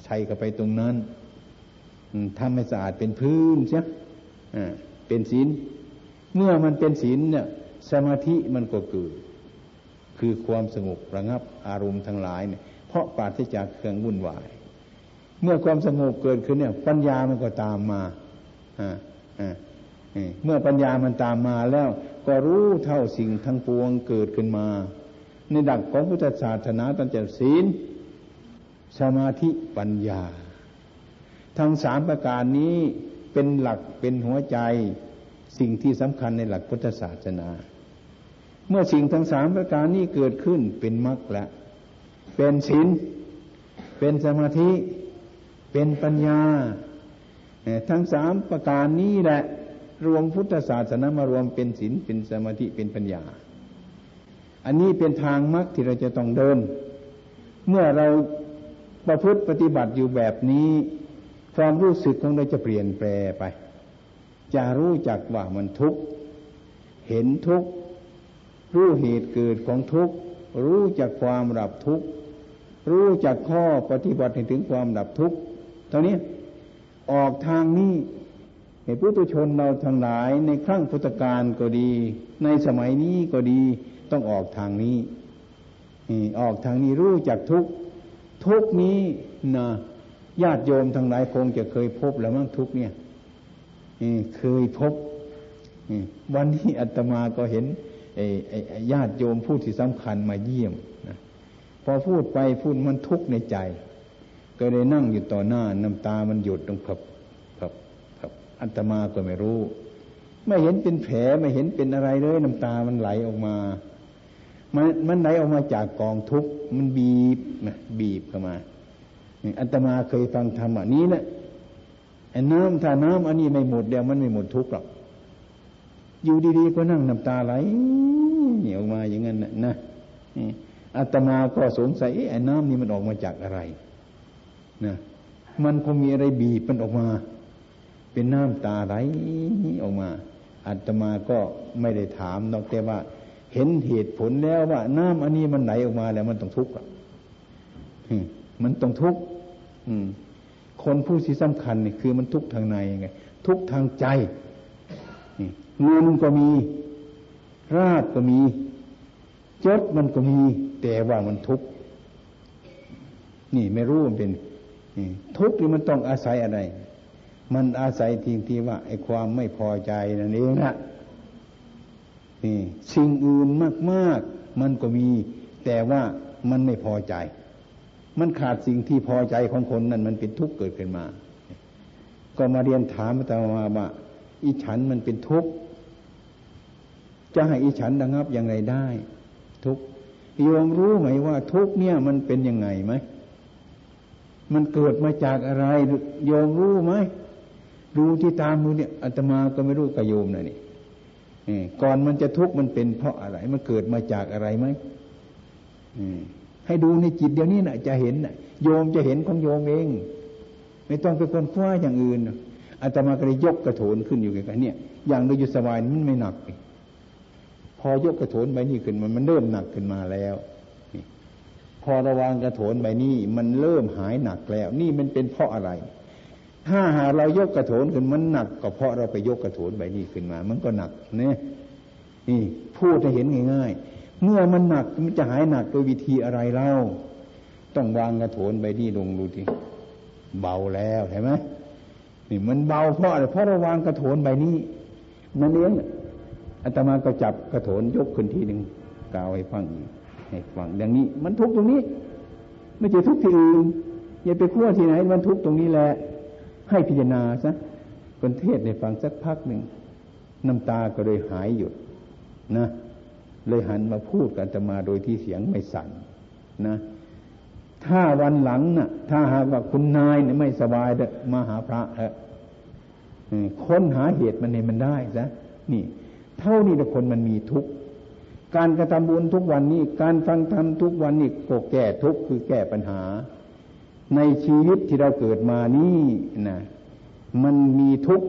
ใส่เข้าไปตรงนั้น ทำให้สะอาดเป็นพื้นใช่เป็นศีล เมื่อมันเป็นศีลเนี่ยสมาธิมันก็เกิดคือความสงบระงับอารมณ์ทั้งหลายเนี่ยเพราะปราศจากเครื่องวุ่นวาย เมื่อความสงบเกิดขึ้นเนี่ย ปัญญามันก็ตามมาเมื่อปัญญามันตามมาแล้ว ก็รู้เท่าสิ่งทั้งปวงเกิดขึ้นมา ในดักของพุทธศาสนาตั้งแต่ศีล สมาธิปัญญา ทั้งสามประการนี้เป็นหลักเป็นหัวใจสิ่งที่สำคัญในหลักพุทธศาสนา เมื่อสิ่งทั้งสามประการนี้เกิดขึ้นเป็นมรรคแล้วเป็นศีลเป็นสมาธิ เป็นปัญญา ทั้งสามประการนี้แหละ รวมพุทธศาสนามารวมเป็นศีลเป็นสมาธิเป็นปัญญา อันนี้เป็นทางมรรคที่เราจะต้องเดิน เมื่อเราประพฤติปฏิบัติอยู่แบบนี้ ความรู้สึกของเราจะเปลี่ยนแปลไป จะรู้จักว่ามันทุกข์ เห็นทุกข์ รู้เหตุเกิดของทุกข์ รู้จักความดับทุกข์ รู้จักข้อปฏิบัติถึงความดับทุกข์ตอนนี้ออกทางนี้ให้พุทุชนเราทั้งหลายในครั้งพุทธกาลก็ดี ในสมัยนี้ก็ดีต้องออกทางนี้ออกทางนี้รู้จักทุกทุกนี้นะ ญาติโยมทั้งหลายคงจะเคยพบแล้วมั้งทุกเนี่ยเคยพบวันนี้อาตมาก็เห็นญาติโยมผู้ที่สำคัญมาเยี่ยมนะพอพูดไปพูดมันทุกข์ในใจ ก็เลยนั่งอยู่ต่อหน้าน้ำตามันหยดตรงขับขับขับอาตมาก็ไม่รู้ ไม่เห็นเป็นแผลไม่เห็นเป็นอะไรเลยน้ำตามันไหลออกมา มันมันไหลออกมาจากกองทุกข์มันบีบนะบีบเข้ามา อัตมาเคยฟังธรรมอันนี้นะไอ้น้ำถ้าน้ำอันนี้ไม่หมดเดี๋ยวมันไม่หมดทุกข์หรอกอยู่ดีๆก็นั่งน้ำตาไหลเหนียวมาอย่างนั้นนะนะอาตมาก็สงสัยไอ้น้ำนี่มันออกมาจากอะไรนะมันคงมีอะไรบีบมันออกมา เป็นน้ำตาไหลออกมาอาตมาก็ไม่ได้ถามนอกแต่ว่า เห็นเหตุผลแล้วว่า น้ำอันนี้มันไหลออกมาแล้ว มันต้องทุกข์มันต้องทุกข์ คนผู้ที่สำคัญนี่คือมันทุกข์ทางในไง ทุกข์ทางใจเงินก็มี ราบก็มีจดมันก็มี แต่ว่ามันทุกข์นี่ไม่รู้มันเป็นทุกข์นี่มันต้องอาศัยอะไร มันอาศัยทีที่ว่าไอ้ความไม่พอใจนั่นเองนะนี่สิ่งอื่นมาก ๆ มันก็มี แต่ว่ามันไม่พอใจ มันขาดสิ่งที่พอใจของคนนั้นมันเป็นทุกข์เกิดขึ้นมา ก็มาเรียนถามอาตมาว่าอิฉันมันเป็นทุกข์จะให้อิฉันระงับอย่างไรได้ ทุกข์โยมรู้ไหมว่า ทุกข์เนี่ยมันเป็นยังไงไหมมันเกิดมาจากอะไรโยมรู้ไหมดูที่ตามมือเนี่ยอาตมาก็ไม่รู้กับโยมนะนี่ก่อนมันจะทุกข์มันเป็นเพราะอะไร มันเกิดมาจากอะไรไหม ให้ดูในจิตเดียวนี้นะจะเห็นนะโยมจะเห็นของโยมเอง ไม่ต้องไปคนคว้าอย่างอื่นอาตมาก็เลยยกกระโถนขึ้นอยู่กันเนี่ย อย่างเราอยู่สบายมันไม่หนัก พอยกกระโถนใบนี้ขึ้นมันมันเริ่มหนักขึ้นมาแล้วพอระวางกระโถนใบนี้ มันเริ่มหายหนักแล้ว นี่มันเป็นเพราะอะไร ถ้าหาเรายกกระโถนขึ้นมันหนัก ก็เพราะเราไปยกกระโถนใบนี้ขึ้นมา มันก็หนักเนี่ยนี่พูดให้เห็นง่าย เมื่อมันหนักมันจะหายหนักโดยวิธีอะไรเล่า ต้องวางกระโถนไปที่ลงดูทีเบาแล้วเห็นไหมนี่มันเบาเพราะอะไรเพราะเราวางกระโถนใบนี้นั่นเองอาตมาก็จับกระโถนยกขึ้นทีหนึ่งกาวให้ฟังให้ฟังอย่างนี้ มันทุกตรงนี้ ไม่ใช่ทุกที่อื่นอย่าไปขั้วที่ไหน มันทุกตรงนี้แหละ ให้พิจารณาซะคนเทศในฟังสักพักหนึ่งน้ำตาก็เลยหายหยุดนะ เลยหันมาพูดกันจะมาโดยที่เสียงไม่สั่นนะ ถ้าวันหลังนะ่ะ ถ้าหากว่าคุณนายเนี่ยไม่สบายเดมาหาพระเออค้นหาเหตุมันเห็นมันได้ซะนี่ เท่านี้แต่คนมันมีทุกข์การกระทำบุญทุกวันนี้ การฟังธรรมทุกวันนี้ก็แก้ทุกข์คือแก้ปัญหา ในชีวิตที่เราเกิดมานี่นะมันมีทุกข์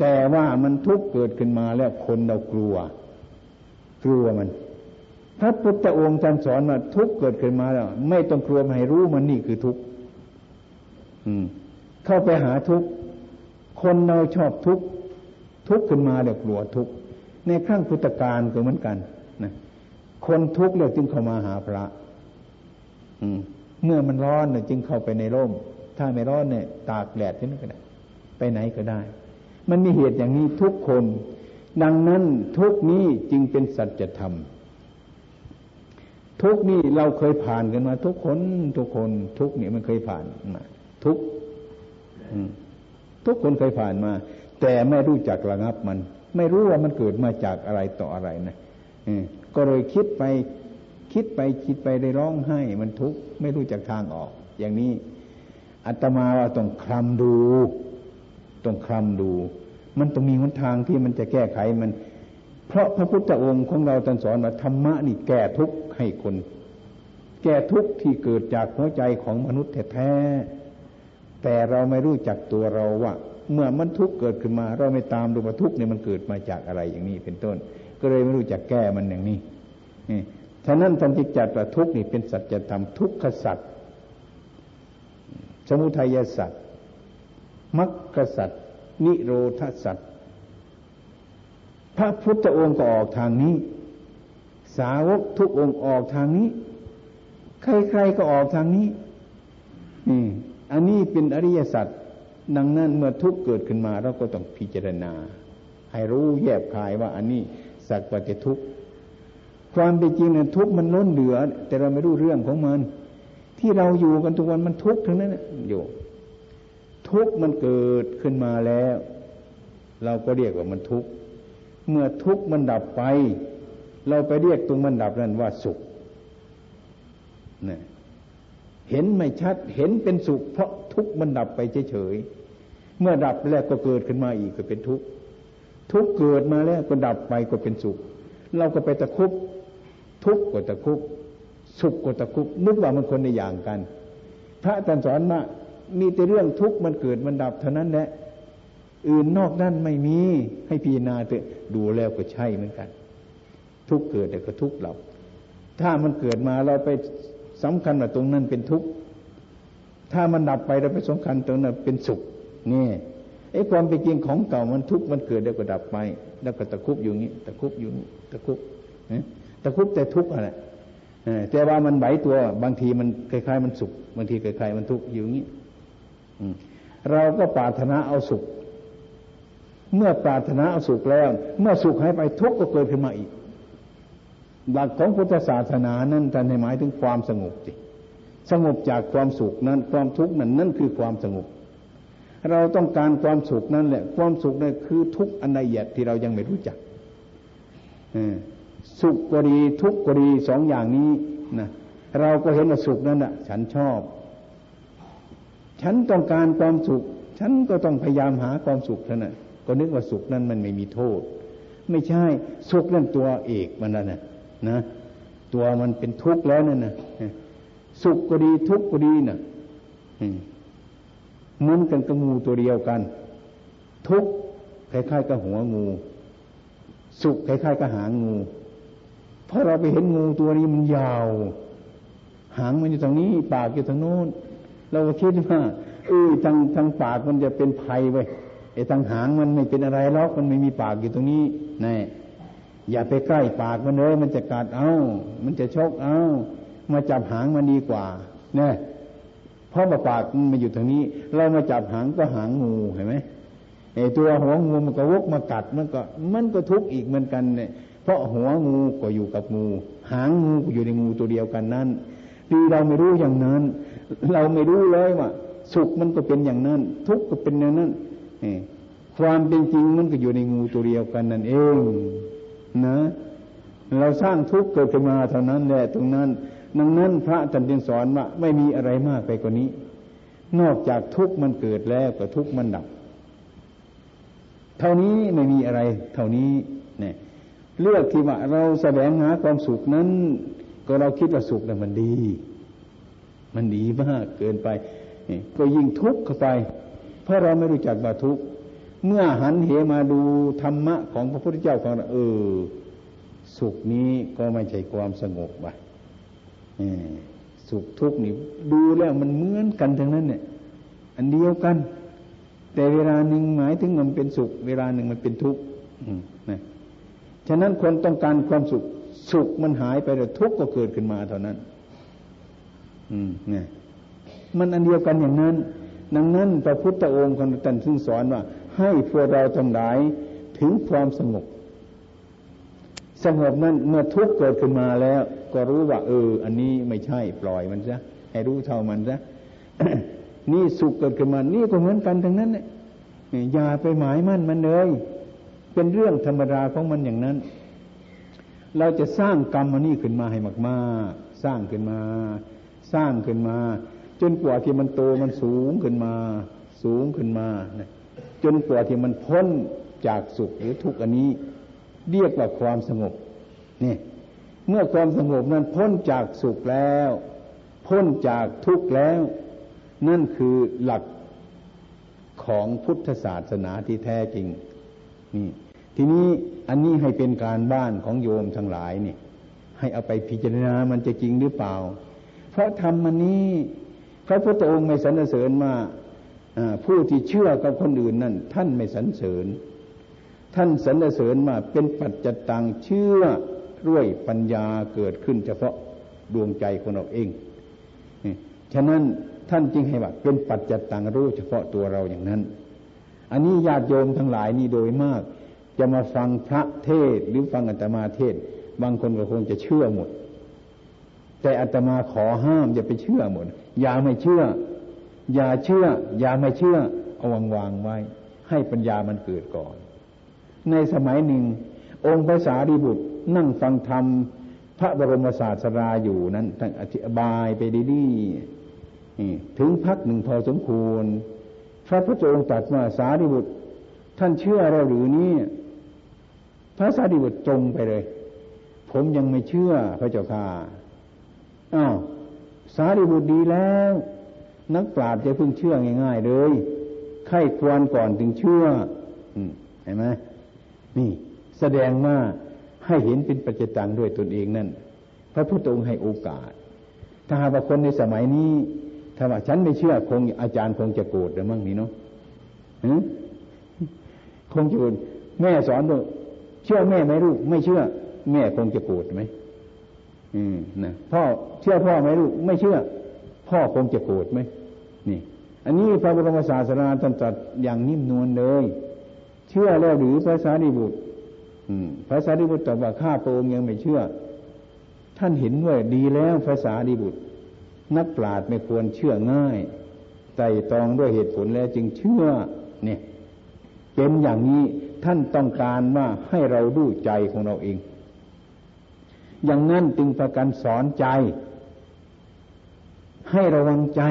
แต่ว่ามันทุกข์เกิดขึ้นมาแล้วคนเรากลัว กลัวมัน พระพุทธองค์ท่านสอนว่าทุกเกิดขึ้นมาแล้ว ไม่ต้องกลัวให้รู้มันนี่คือทุกข์เข้าไปหาทุกข์คนเราชอบทุกข์ทุกข์ขึ้นมาเดี๋ยวกลัวทุกข์ในครั้งพุทธกาลก็เหมือนกันนะคนทุกข์เลยจึงเข้ามาหาพระ อืม เมื่อมันร้อนเนี่ยจึงเข้าไปในร่ม ถ้าไม่ร้อนเนี่ย ตากแดดที่นั่นก็ได้ ไปไหนก็ได้ มันมีเหตุอย่างนี้ทุกคน ดังนั้นทุกนี้จึงเป็นสัจธรรม ทุกนี้เราเคยผ่านกันมา ทุกคนทุกคน ทุกนี่มันเคยผ่านมาทุกทุกคนเคยผ่านมา แต่ไม่รู้จักระงับมัน ไม่รู้ว่ามันเกิดมาจากอะไรต่ออะไรนะก็เลยคิดไปคิดไปคิดไปได้ร้องไห้ มันทุกข์ไม่รู้จักทางออก อย่างนี้อัตมาว่าต้องคลำดู ต้องคลำดู มันต้องมีหนทางที่มันจะแก้ไขมัน เพราะพระพุทธองค์ของเราตรัสอนว่าธรรมะนี่แก้ทุกข์ให้คน แก้ทุกข์ที่เกิดจากหัวใจของมนุษย์แท้แต่เราไม่รู้จักตัวเราว่า เมื่อมันทุกข์เกิดขึ้นมา เราไม่ตามดูว่าทุกข์เนี่ยมันเกิดมาจากอะไรอย่างนี้เป็นต้น ก็เลยไม่รู้จักแก้มันอย่างนี้นี่ฉะนั้นท่านที่จัดว่าทุกข์นี่เป็นสัจธรรมทุกขสัจสมุทัยสัจมรรคสัจ นิโรธสัจพระพุทธองค์ก็ออกทางนี้ สาวกทุกองค์ออกทางนี้ ใครๆก็ออกทางนี้นี่อันนี้เป็นอริยสัจดังนั้นเมื่อทุกเกิดขึ้นมาเราก็ต้องพิจารณา ให้รู้แยบคายว่าอันนี้สักว่าจะทุกข์ความเป็นจริงเนี่ยทุกข์มันล้นเหลือ แต่เราไม่รู้เรื่องของมัน ที่เราอยู่กันทุกวันมันทุกข์ทั้งนั้นอยู่ ทุกข์มันเกิดขึ้นมาแล้ว เราก็เรียกว่ามันทุกข์เมื่อทุกข์มันดับไป เราไปเรียกตรงมันดับนั้นว่าสุขเนี่ยเห็นไม่ชัดเห็นเป็นสุข เพราะทุกข์มันดับไปเฉยๆเมื่อดับแล้วก็เกิดขึ้นมาอีกก็เป็นทุกข์ทุกข์เกิดมาแล้วก็ดับไปก็เป็นสุข เราก็ไปตะคุบทุกข์ก็ตะคุบสุขก็ตะคุบนึกว่ามันคนในอย่างกัน พระอาจารย์สอนมา มีแต่เรื่องทุกข์มันเกิดมันดับเท่านั้นแหละอื่นนอกนั้นไม่มีให้พิจารณาเถอะดูแล้วก็ใช่เหมือนกัน ทุกข์เกิดแต่ก็ทุกข์ดับถ้ามันเกิดมาเราไปสำคัญว่าตรงนั้นเป็นทุกข์ถ้ามันดับไปเราไปสำคัญตรงนั้นเป็นสุขนี่ไอ้ความเป็นจริงของเก่ามันทุกข์มันเกิดแล้วก็ดับไป แล้วก็ตะคุบอยู่นี้ตะคุบอยู่นี้ตะคุบตะคุบแต่ทุกข์อะไรแต่ว่ามันไหวตัวบางทีมันคล้ายๆมันสุขบางทีคล้ายๆมันทุกข์อยู่นี้ เราก็ปรารถนาเอาสุข เมื่อปรารถนาเอาสุขแล้ว เมื่อสุขหายไปทุกข์ก็เกิดขึ้นมาอีก หลักของพุทธศาสนานั้นท่านให้หมายถึงความสงบจิสงบจากความสุขนั้นความทุกข์นั้นนั่นคือความสงบ เราต้องการความสุขนั่นแหละ ความสุขนั่นคือทุกข์อันละเอียดที่เรายังไม่รู้จักสุขก็ดีทุกข์ก็ดีสองอย่างนี้นะเราก็เห็นว่าสุขนั้นอะ ฉันชอบ ฉันต้องการความสุข ฉันก็ต้องพยายามหาความสุขเท่านั้นก็นึกว่าสุขนั้นมันไม่มีโทษ ไม่ใช่สุขนั่นตัวเอกมันนั่นนะนะ ตัวมันเป็นทุกข์แล้วนั่นนะสุขก็ดีทุกข์ก็ดีนะ่ะเหมือนกันกับงูตัวเดียวกัน ทุกข์คล้ายๆกับหัวงู สุขคล้ายๆกับหางงูเพราะเราไปเห็นงูตัวนี้มันยาว หางมันอยู่ตรงนี้ ปากอยู่ทางโน้น เราก็คิดว่าเออทางทางปากมันจะเป็นภัยไปไอ้ทางหางมันไม่เป็นอะไรหรอกมันไม่มีปากอยู่ตรงนี้น่อย่าไปใกล้ปากมันเลยมันจะกัดเอามันจะชกเอามาจับหางมันดีกว่าเนี่ยเพราะว่าปากมันมาอยู่ตรงนี้ เรามาจับหางก็หางงูเห็นไหมไอ้ตัวหัวงูมันก็วกมากัดมันก็มันก็ทุกข์อีกเหมือนกันเนี่ยเพเพราะหัวงูก็อยู่กับงู หางงูก็อยู่ในงูตัวเดียวกันนั้นดีเราไม่รู้อย่างนั้น เราไม่รู้เลยว่า สุขมันก็เป็นอย่างนั้น ทุกข์ก็เป็นอย่างนั้นความเป็นจริงมันก็อยู่ในงูตัวเดียวกันนั่นเองนะ เราสร้างทุกข์เกิดขึ้นมาเท่านั้นแหละตรงนั้นดังนั้นพระท่านจึงสอนว่าไม่มีอะไรมากไปกว่านี้ นอกจากทุกข์มันเกิดแล้วก็ทุกข์มันดับ เท่านี้ไม่มีอะไร เท่านี้เนี่ยเลือกที่ว่าเราแสวงหาความสุขนั้น ก็เราคิดว่าสุขนั้นมันดี มันดีมากเกินไปก็ยิ่งทุกข์เข้าไป เพราะเราไม่รู้จักว่าทุกข์เมื่อหันเหมาดูธรรมะของพระพุทธเจ้าของเราเออ สุขนี้ก็ไม่ใช่ความสงบไปสุขทุกข์นี่ดูแล้วมันเหมือนกันทั้งนั้นเนี่ย อันเดียวกัน แต่เวลาหนึ่งหมายถึงมันเป็นสุข เวลาหนึ่งมันเป็นทุกข์นะฉะนั้นคนต้องการความสุข สุขมันหายไปแต่ทุกข์ก็เกิดขึ้นมาเท่านั้น อืมเนี่ย มันอันเดียวกันอย่างนั้น ดังนั้นพระพุทธองค์ของท่านซึ่งสอนว่า ให้พวกเราทั้งหลายถึงความสงบสงบนั้นเมื่อทุกข์เกิดขึ้นมาแล้ว ก็รู้ว่า เออ อันนี้ไม่ใช่ปล่อยมันซะให้รู้เท่ามันซะนี่สุขเกิดขึ้นมานี่ก็เหมือนกันทั้งนั้นเนี่ยอย่าไปหมายมั่นมันเลย เป็นเรื่องธรรมดาของมันอย่างนั้น เราจะสร้างกรรมมันนี่ขึ้นมาให้มาก ๆ สร้างขึ้นมา สร้างขึ้นมา จนกว่าที่มันโตมันสูงขึ้นมา สูงขึ้นมานะจนกว่าที่มันพ้นจากสุขหรือทุกข์อันนี้ เรียกว่าความสงบนี่เมื่อความสงบนั้นพ้นจากสุขแล้ว พ้นจากทุกข์แล้ว นั่นคือหลักของพุทธศาสนาที่แท้จริงนี่ทีนี้อันนี้ให้เป็นการบ้านของโยมทั้งหลายนี่ให้เอาไปพิจารณามันจะจริงหรือเปล่า เพราะธรรมนี้ พระพุทธองค์ไม่สรรเสริญว่าผู้ที่เชื่อกับคนอื่นนั่นท่านไม่สรรเสริญ ท่านสรรเสริญมาเป็นปัจจตังเชื่อด้วยปัญญาเกิดขึ้นเฉพาะดวงใจของเราเอง ฉะนั้นท่านจึงให้ว่าเป็นปัจจตังรู้เฉพาะตัวเราอย่างนั้น อันนี้ญาติโยมทั้งหลายนี่โดยมาก จะมาฟังพระเทศหรือฟังอัตมาเทศ บางคนก็คงจะเชื่อหมด แต่อัตมาขอห้ามอย่าไปเชื่อหมดอย่าไม่เชื่อ อย่าเชื่อ อย่าไม่เชื่อ เอาวางวางไว้ ให้ปัญญามันเกิดก่อน ในสมัยหนึ่ง องค์พระสารีบุตรนั่งฟังธรรม พระบรมศาสดาอยู่นั้นท่านอธิบายไปดีๆถึงพักหนึ่งพอสมควร พระพุทธองค์ตรัสว่าสารีบุตร ท่านเชื่อเราหรือนี่พระสารีบุตรจงไปเลย ผมยังไม่เชื่อพระเจ้าค่ะ อ้าวสารีบุตรดีแล้ว นักปราชญ์จะเพิ่งเชื่อง่าย ๆ เลยไข้ควรก่อนถึงเชื่อเห็นไหมนี่แสดงว่าให้เห็นเป็นปัจจตังด้วยตนเองนั่น พระพุทธองค์ให้โอกาส ถ้าหากว่าคนในสมัยนี้ ถ้าว่าฉันไม่เชื่อคงอาจารย์คงจะโกรธหรือมั้งนี่เนาะคงจะโกรธแม่สอนด้วยเชื่อแม่ไหมลูกไม่เชื่อ แม่คงจะโกรธไหม อืมนะพ่อเชื่อพ่อไหมลูกไม่เชื่อ พ่อคงจะโกรธไหมนี่ อันนี้พระบรมศาสนาท่านตรัสอย่างนิ่มนวลเลย เชื่อแล้วหรือพระสารีบุตรพระสารีบุตรตรัสว่าข้าพระองค์ยังไม่เชื่อ ท่านเห็นว่าดีแล้วพระสารีบุตร นักปราชญ์ไม่ควรเชื่อง่ายไต่ตองด้วยเหตุผลแล้วจึงเชื่อ เนี่ย เป็นอย่างนี้ท่านต้องการว่าให้เราดูใจของเราเอง อย่างนั้นจึงประกันสอนใจ ให้ระวังใจ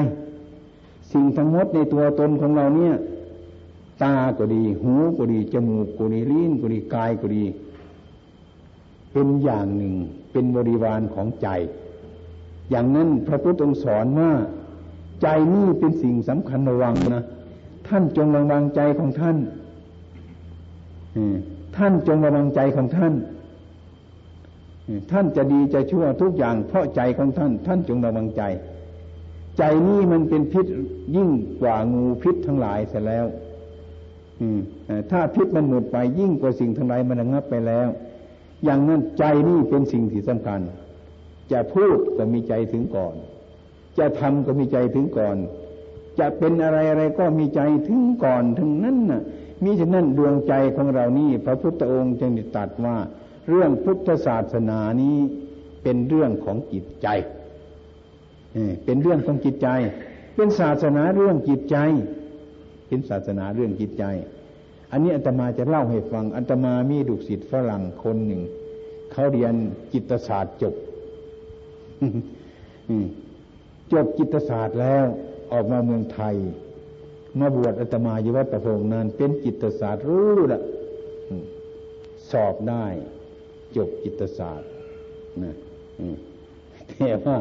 สิ่งทั้งหมดในตัวตนของเราเนี่ย ตาก็ดี หูก็ดี จมูกก็ดีลิ้นก็ดีกายก็ดี เป็นอย่างหนึ่งเป็นบริวารของใจ อย่างนั้นพระพุทธองค์สอนว่าใจนี่เป็นสิ่งสำคัญระวังนะท่านจงระวังใจของท่านท่านจงระวังใจของท่าน ท่านจะดีจะชั่วทุกอย่างเพราะใจของท่าน ท่านจงระวังใจ ใจนี้มันเป็นพิษยิ่งกว่างูพิษทั้งหลายเสียแล้วถ้าพิษมันหมดไปยิ่งกว่าสิ่งทั้งหลายมันระงับไปแล้ว อย่างนั้นใจนี่เป็นสิ่งที่สำคัญ จะพูดก็มีใจถึงก่อน จะทำก็มีใจถึงก่อน จะเป็นอะไรอะไรก็มีใจถึงก่อนทั้งนั้นน่ะมีฉะนั้นดวงใจของเรานี่ พระพุทธองค์จึงตรัสว่า เรื่องพุทธศาสนานี้เป็นเรื่องของจิตใจเป็นเรื่องของจิตใจ เป็นศาสนาเรื่องจิตใจ เป็นศาสนาเรื่องจิตใจ อันนี้อาตมาจะเล่าให้ฟังอาตมามีดุสิตฝรั่งคนหนึ่งเขาเรียนจิตศาสตร์จบจบจิตศาสตร์แล้วออกมาเมืองไทย มาบวชอาตมาอยู่วัดประพงนั้นเป็นจิตศาสตร์รู้ละสอบได้ จบจิตศาสตร์นะแต่ว่า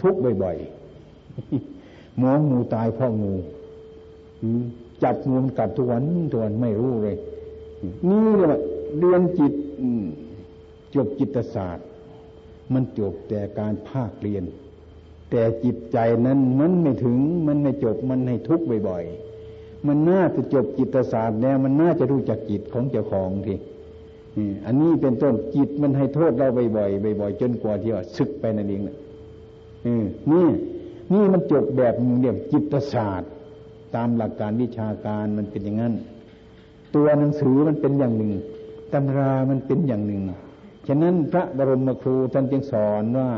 ทุกบ่อยๆมองงูตายเพราะงูจับงูกัดทุกวันทุกวันไม่รู้เลย นี่เรียกว่าเรียนจิตจบจิตศาสตร์ มันจบแต่การภาคเรียน แต่จิตใจนั้นมันไม่ถึงมันไม่จบมันให้ทุกข์บ่อยๆมันน่าจะจบจิตศาสตร์แล้วมันน่าจะรู้จักจิตของเจ้าของที อันนี้เป็นต้นจิตมันให้โทษเราบ่อยๆบ่อยๆจนกว่าที่ว่าศึกไปนั่นเองนะนี่นี่มันจบแบบเรียกจิตศาสตร์ ตามหลักการวิชาการมันเป็นอย่างนั้น ตัวหนังสือมันเป็นอย่างหนึ่งตำรามันเป็นอย่างหนึ่ง ฉะนั้นพระบรมครูท่านจึงสอนว่า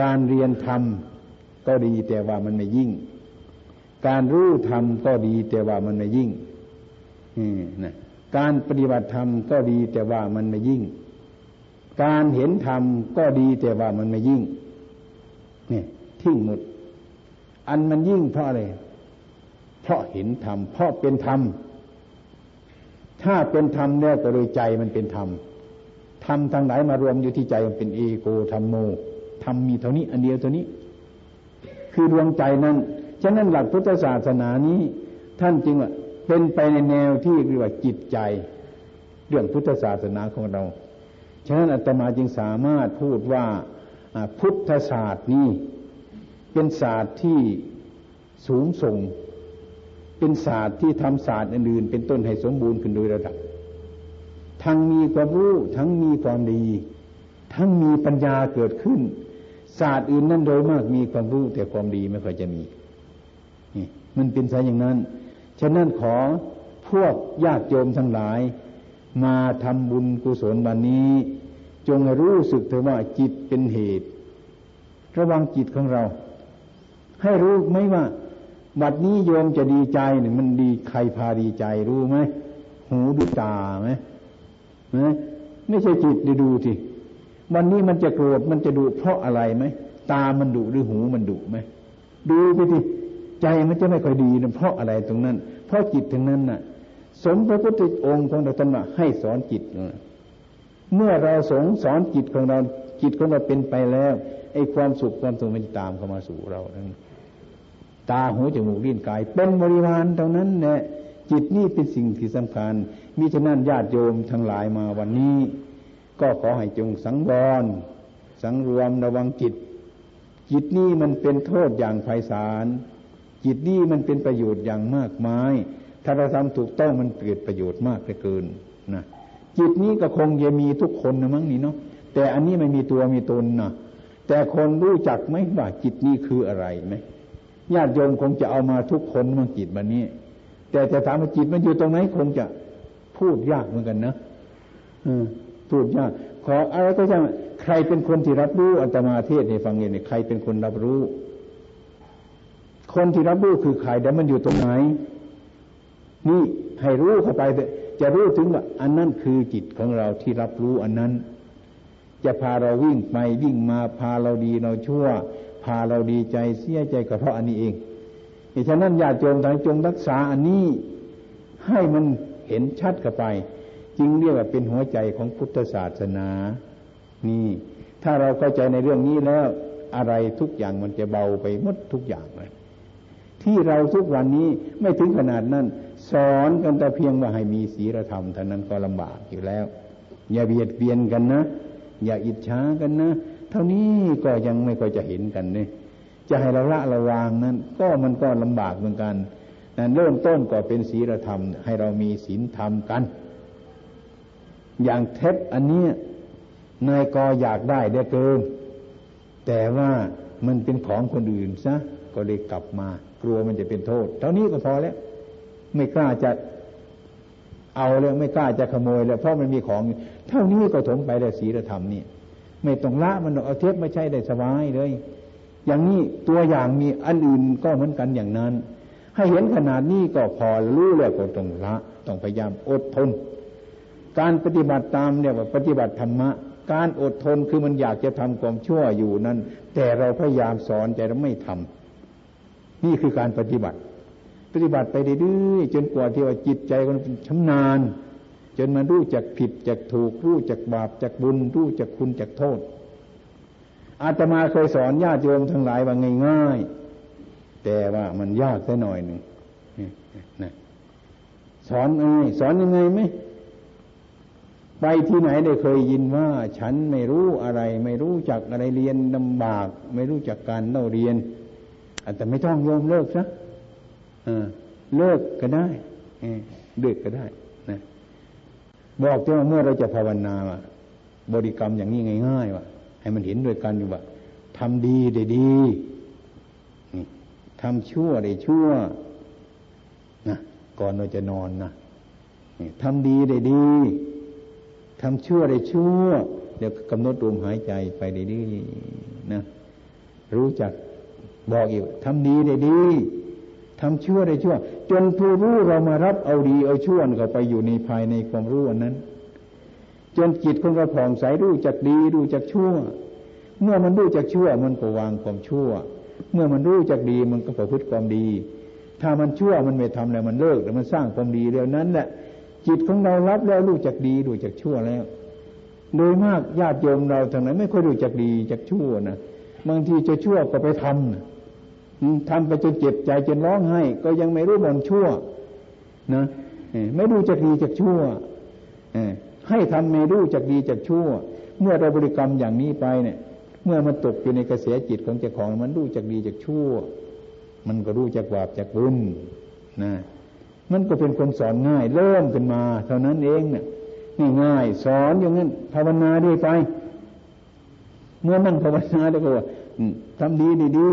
การเรียนธรรมก็ดีแต่ว่ามันไม่ยิ่ง การรู้ธรรมก็ดีแต่ว่ามันไม่ยิ่งนะ การปฏิบัติธรรมก็ดีแต่ว่ามันไม่ยิ่ง การเห็นธรรมก็ดีแต่ว่ามันไม่ยิ่งเนี่ยทิ้งหมด อันมันยิ่งเพราะอะไรเพราะเห็นธรรมเพราะเป็นธรรมถ้าเป็นธรรมเนี่ยก็เลยใจมันเป็นธรรมธรรมทางไหนมารวมอยู่ที่ใจมันเป็นเอโกธรรมโมธรรมมีเท่านี้ อันเดียวเท่านี้ คือดวงใจนั้นฉะนั้นหลักพุทธศาสนานี้ ท่านจึงว่า เป็นไปในแนวที่เรียกว่าจิตใจ เรื่องพุทธศาสนาของเรา ฉะนั้นอาตมาจึงสามารถพูดว่าพุทธศาสตร์นี้เป็นศาสตร์ที่สูงส่ง เป็นศาสตร์ที่ทำศาสตร์อื่นๆเป็นต้นให้สมบูรณ์ขึ้นโดยระดับ ทั้งมีความรู้ทั้งมีความดี ทั้งมีปัญญาเกิดขึ้น ศาสตร์อื่นนั้นโดยมากมีความรู้แต่ความดีไม่ค่อยจะมีนี่มันเป็นสายอย่างนั้น ฉะนั้นขอพวกญาติโยมทั้งหลาย มาทำบุญกุศลวันนี้ จงรู้สึกเถอะว่าจิตเป็นเหตุ ระวังจิตของเรา ให้รู้ไหมว่าบัดนี้โยมจะดีใจหนึ่งมันดีใครพาดีใจรู้ไหมหูดูตาไหมไม่ใช่จิตดูดูทีวันนี้มันจะโกรธมันจะดุเพราะอะไรไหมตามันดุหรือหูมันดุไหมดูไปทีใจมันจะไม่ค่อยดีนะเพราะอะไรตรงนั้น เพราะจิตทั้งนั้นน่ะ สมพระพุทธองค์ของเราตรัสให้สอนจิตเมื่อเราสงสอนจิตของเราจิตของเราเป็นไปแล้วไอ้ความสุขความทุกข์มันตามเข้ามาสู่เราทั้งตาหูจมูกลิ้นกาย เป็นบริวารตรงนั้นเนี่ยจิตนี่เป็นสิ่งที่สำคัญมิฉะนั้นญาติโยมทั้งหลายมาวันนี้ ก็ขอให้จงสังวรสังรวมระวังจิตจิตนี่มันเป็นโทษอย่างไพศาล จิตนี้มันเป็นประโยชน์อย่างมากมาย ถ้าเราทำถูกต้องมันเกิดประโยชน์มากเกินนะจิตนี้ก็คงจะมีทุกคนนะมั้งนี่เนาะแต่อันนี้ไม่มีตัวมีตนนะแต่คนรู้จักไหมว่าจิตนี้คืออะไรไหมญาติโยมคงจะเอามาทุกคนมั่งจิตบันนี้ แต่จะถามว่าจิตมันอยู่ตรงไหนคงจะพูดยากเหมือนกันนะพูดยาก ขออะไรก็ช่ใครเป็นคนที่รับรู้อัตมาเทศในฟังเนี่ยใครเป็นคนรับรู้ คนที่รับรู้คือใครแต่มันอยู่ตรงไหน นี่ให้รู้เข้าไปจะรู้ถึงว่า อันนั้นคือจิตของเราที่รับรู้อันนั้น จะพาเราวิ่งไปวิ่งมาพาเราดีเราชั่ว พาเราดีใจเสียใจก็เพราะอันนี้เองฉะนั้นญาติโยมทั้งจงรักษาอันนี้ให้มันเห็นชัดเข้าไป จึงเรียกว่าเป็นหัวใจของพุทธศาสนา นี่ ถ้าเราเข้าใจในเรื่องนี้แล้ว อะไรทุกอย่างมันจะเบาไปหมดทุกอย่างเลย ที่เราทุกวันนี้ไม่ถึงขนาดนั้น สอนกันแต่เพียงว่าให้มีศีลธรรมเท่านั้นก็ลำบากอยู่แล้ว อย่าเบียดเบียนกันนะ อย่าอิจฉากันนะ เท่านี้ก็ยังไม่ค่อยจะเห็นกันเนี่ยจะให้เราละระวางนั้น ก็มันก็ลำบากเหมือนกันนั้นเริ่มต้นก็เป็นศีลธรรม ให้เรามีศีลธรรมกัน อย่างเท็จอันเนี้ยนายกออยากได้ได้เกินแต่ว่ามันเป็นของคนอื่นซะก็เลยกลับมา กลัวมันจะเป็นโทษ เท่านี้ก็พอแล้ว ไม่กล้าจะเอาแล้วไม่กล้าจะขโมยแล้วเพราะมันมีของ เท่านี้ก็ถมไปแล้วศีลธรรมนี่ไม่ต้องละมันเอาเทปไม่ใช่ได้สบายเลย อย่างนี้ตัวอย่างมีอันอื่นก็เหมือนกันอย่างนั้น ให้เห็นขนาดนี้ก็พอรู้แล้วก็ต้องละ ต้องพยายามอดทน การปฏิบัติตามเนี่ยว่าปฏิบัติธรรมะ การอดทนคือมันอยากจะทำความชั่วอยู่นั้น แต่เราพยายามสอนใจเราไม่ทำ นี่คือการปฏิบัติ ปฏิบัติไปเรื่อยๆจนกว่าที่ว่าจิตใจมันชำนาญ จนมันรู้จักผิดจักถูก รู้จักบาปจักบุญ รู้จักคุณจักโทษ อาตมาเคยสอนญาติโยมทั้งหลายว่าง่ายๆ แต่ว่ามันยากแค่หน่อยหนึ่งนะสอนไงสอนยังไงไหมไปที่ไหนได้เคยยินว่า ฉันไม่รู้อะไร ไม่รู้จักอะไรเรียนลำบาก ไม่รู้จักการเล่าเรียน แต่ไม่ต้องโยมเลิกซะเลิกก็ได้เลิกก็ได้นะบอกเจ้าเมื่อเราจะภาวนาบริกรรมอย่างนี้ง่ายๆว่าให้มันเห็นด้วยกันว่าทำดีได้ดีทำชั่วได้ชั่วนะก่อนเราจะนอนนะทำดีได้ดีทำชั่วได้ชั่ว เดี๋ยวกำหนดลมหายใจไปได้ดีนะ รู้จัก บอกอีกทำดีได้ดีทำชั่วได้ชั่ว จนผู้รู้เรามารับเอาดีเอาชั่วเข้าไปอยู่ในภายในความรู้นั้น จนจิตของเราผ่องใสรู้จักดีรู้จักชั่ว เมื่อมันรู้จักชั่วมันก็วางความชั่ว เมื่อมันรู้จักดีมันก็ประพฤติความดี ถ้ามันชั่วมันไม่ทำแล้วมันเลิกแล้วมันสร้างความดีเรื่องนั้นแหละจิตของเรารับแล้วรู้จักดีรู้จักชั่วแล้ว โดยมากญาติโยมเราทางไหนไม่ค่อยรู้จักดีจักชั่วนะบางทีจะชั่วก็ไปทำนะ ทำไปจนเจ็บใจจนร้องไห้ ก็ยังไม่รู้มันชั่วนะไม่รู้จักดีจักชั่วให้ทำไม่รู้จักดีจักชั่ว เมื่อเราบริกรรมอย่างนี้ไปเนี่ย เมื่อมันตกอยู่ในกระแสจิตของเจ้าของมันรู้จักดีจักชั่ว มันก็รู้จักบาปจักบุญนะมันก็เป็นคนสอนง่าย เริ่มขึ้นมา เท่านั้นเองเนี่ยนี่ง่ายสอนอย่างนั้นภาวนาดีไป เมื่อนั่งภาวนาแล้วก็ว่าทำดีดีดี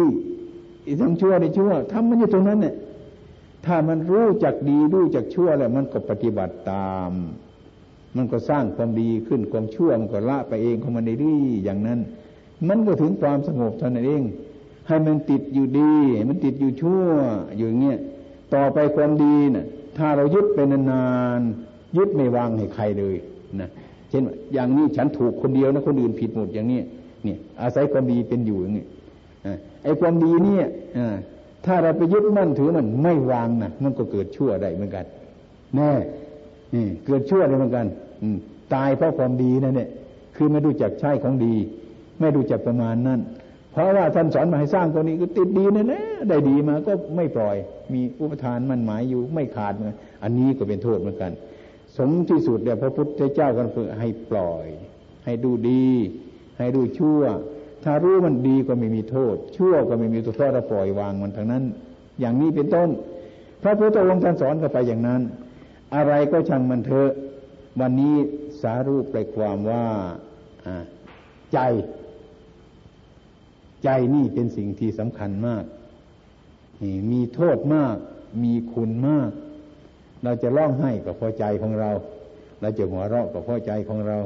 ทำชั่วได้ชั่วทำมันอยู่ตรงนั้นเนี่ยถ้ามันรู้จักดีรู้จักชั่วแล้วมันก็ปฏิบัติตาม มันก็สร้างความดีขึ้นความชั่วมันก็ละไปเองของมันได้ดีอย่างนั้น มันก็ถึงความสงบเท่านั้นเอง ให้มันติดอยู่ดี มันติดอยู่ชั่วอยู่างเงี้ยต่อไปความดีนะ่ะถ้าเรายึดไปนานๆยึดไม่วางให้ใครเลยนะเช่นอย่างนี้ฉันถูกคนเดียวนะคนอื่นผิดหมดอย่างนี้เนี่ยอาศัยความดีเป็นอยู่อย่างนี้ ไอ้ความดีเนี่ยถ้าเราไปยึดมั่นถือมันไม่วางนะมันก็เกิดชั่วได้เหมือนกันแน่เกิดชั่วได้เหมือนกันตายเพราะความดีนั่นเนี่ยคือไม่รู้จักใช้ของดี ไม่รู้จักประมาณนั่นเพราะว่าท่านสอนมาให้สร้างตัวนี้ก็ติดดีนั่นแหละได้ดีมาก็ไม่ปล่อย มีอุปทานมันหมายอยู่ไม่ขาดเหมือนอันนี้ก็เป็นโทษเหมือนกัน สมที่สุดเนี่ยพระพุทธเจ้ากันฝึกให้ปล่อย ให้ดูดี ให้ดูชั่ว ถ้ารู้มันดีก็ไม่มีโทษ ชั่วก็ไม่มีตัวโทษเราปล่อยวางมันทั้งนั้น อย่างนี้เป็นต้น พระพุทธองค์ท่านสอนกันไปอย่างนั้น อะไรก็ช่างมันเถอะวันนี้สารูปไปความว่าใจ ใจนี่เป็นสิ่งที่สำคัญมากมีโทษมาก มีคุณมาก เราจะร้องไห้กับพอใจของเรา เราจะหัวเราะกับพอใจของเรา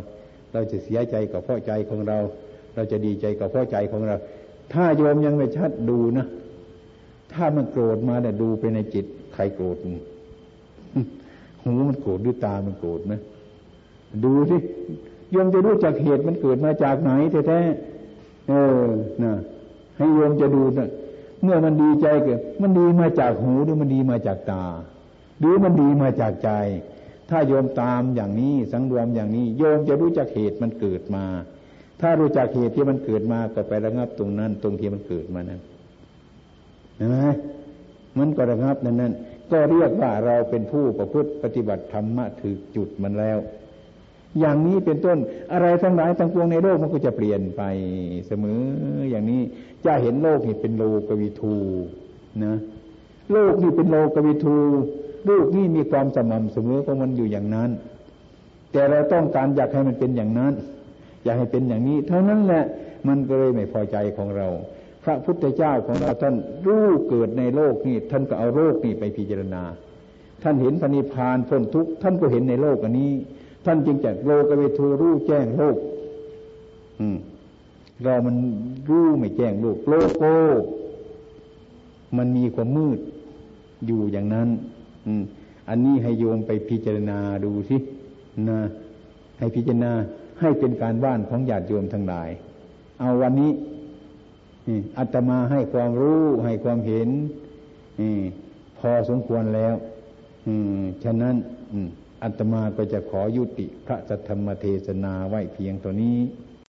เราจะเสียใจกับพอใจของเรา เราจะดีใจกับพอใจของเรา ถ้าโยมยังไม่ชัดดูนะ ถ้ามันโกรธมาเนี่ยดูไปในจิต ใครโกรธหูมันโกรธหรือตามันโกรธนะดูสิโยมจะรู้จากเหตุมันเกิดมาจากไหนแท้ๆเออนะให้โยมจะดูนะเมื่อมันดีใจเกิดมันดีมาจากหูหรือมันดีมาจากตา หรือมันดีมาจากใจ ถ้าโยมตามอย่างนี้สังรวมอย่างนี้ โยมจะรู้จักเหตุมันเกิดมา ถ้ารู้จักเหตุที่มันเกิดมาก็ไประงับตรงนั้น ตรงที่มันเกิดมานั้นเห็นไหมมันก็ระงับนั้นนั้นก็เรียกว่าเราเป็นผู้ประพฤติปฏิบัติธรรมะถือจุดมันแล้ว อย่างนี้เป็นต้นอะไรทั้งหลายทั้งปวงในโลกมันก็จะเปลี่ยนไปเสมอ อย่างนี้จะเห็นโลกนี่เป็นโลกวิทูนะโลกนี่เป็นโลกวิทูโลกนี่มีความสม่ำเสมอของมันอยู่อย่างนั้น แต่เราต้องการอยากให้มันเป็นอย่างนั้น อยากให้เป็นอย่างนี้ เท่านั้นแหละมันก็เลยไม่พอใจของเรา พระพุทธเจ้าของเราท่านรู้เกิดในโลกนี้ท่านก็เอาโลกนี้ไปพิจารณา ท่านเห็นพระนิพพานพ้นทุกข์ท่านก็เห็นในโลกอันนี้ ท่านจึงจะโลกเวทูรู้แจ้งโลก อืมเรามันรู้ไม่แจ้งโลกโลกโกมันมีความมืดอยู่อย่างนั้น อืม อันนี้ให้โยมไปพิจารณาดูสินะให้พิจารณา ให้เป็นการบ้านของญาติโยมทั้งหลาย เอาวันนี้อัตมาให้ความรู้ให้ความเห็นพอสมควรแล้วฉะนั้นอัตมาก็จะขอยุติพระสัทธรรมเทศนาไว้เพียงตัวนี้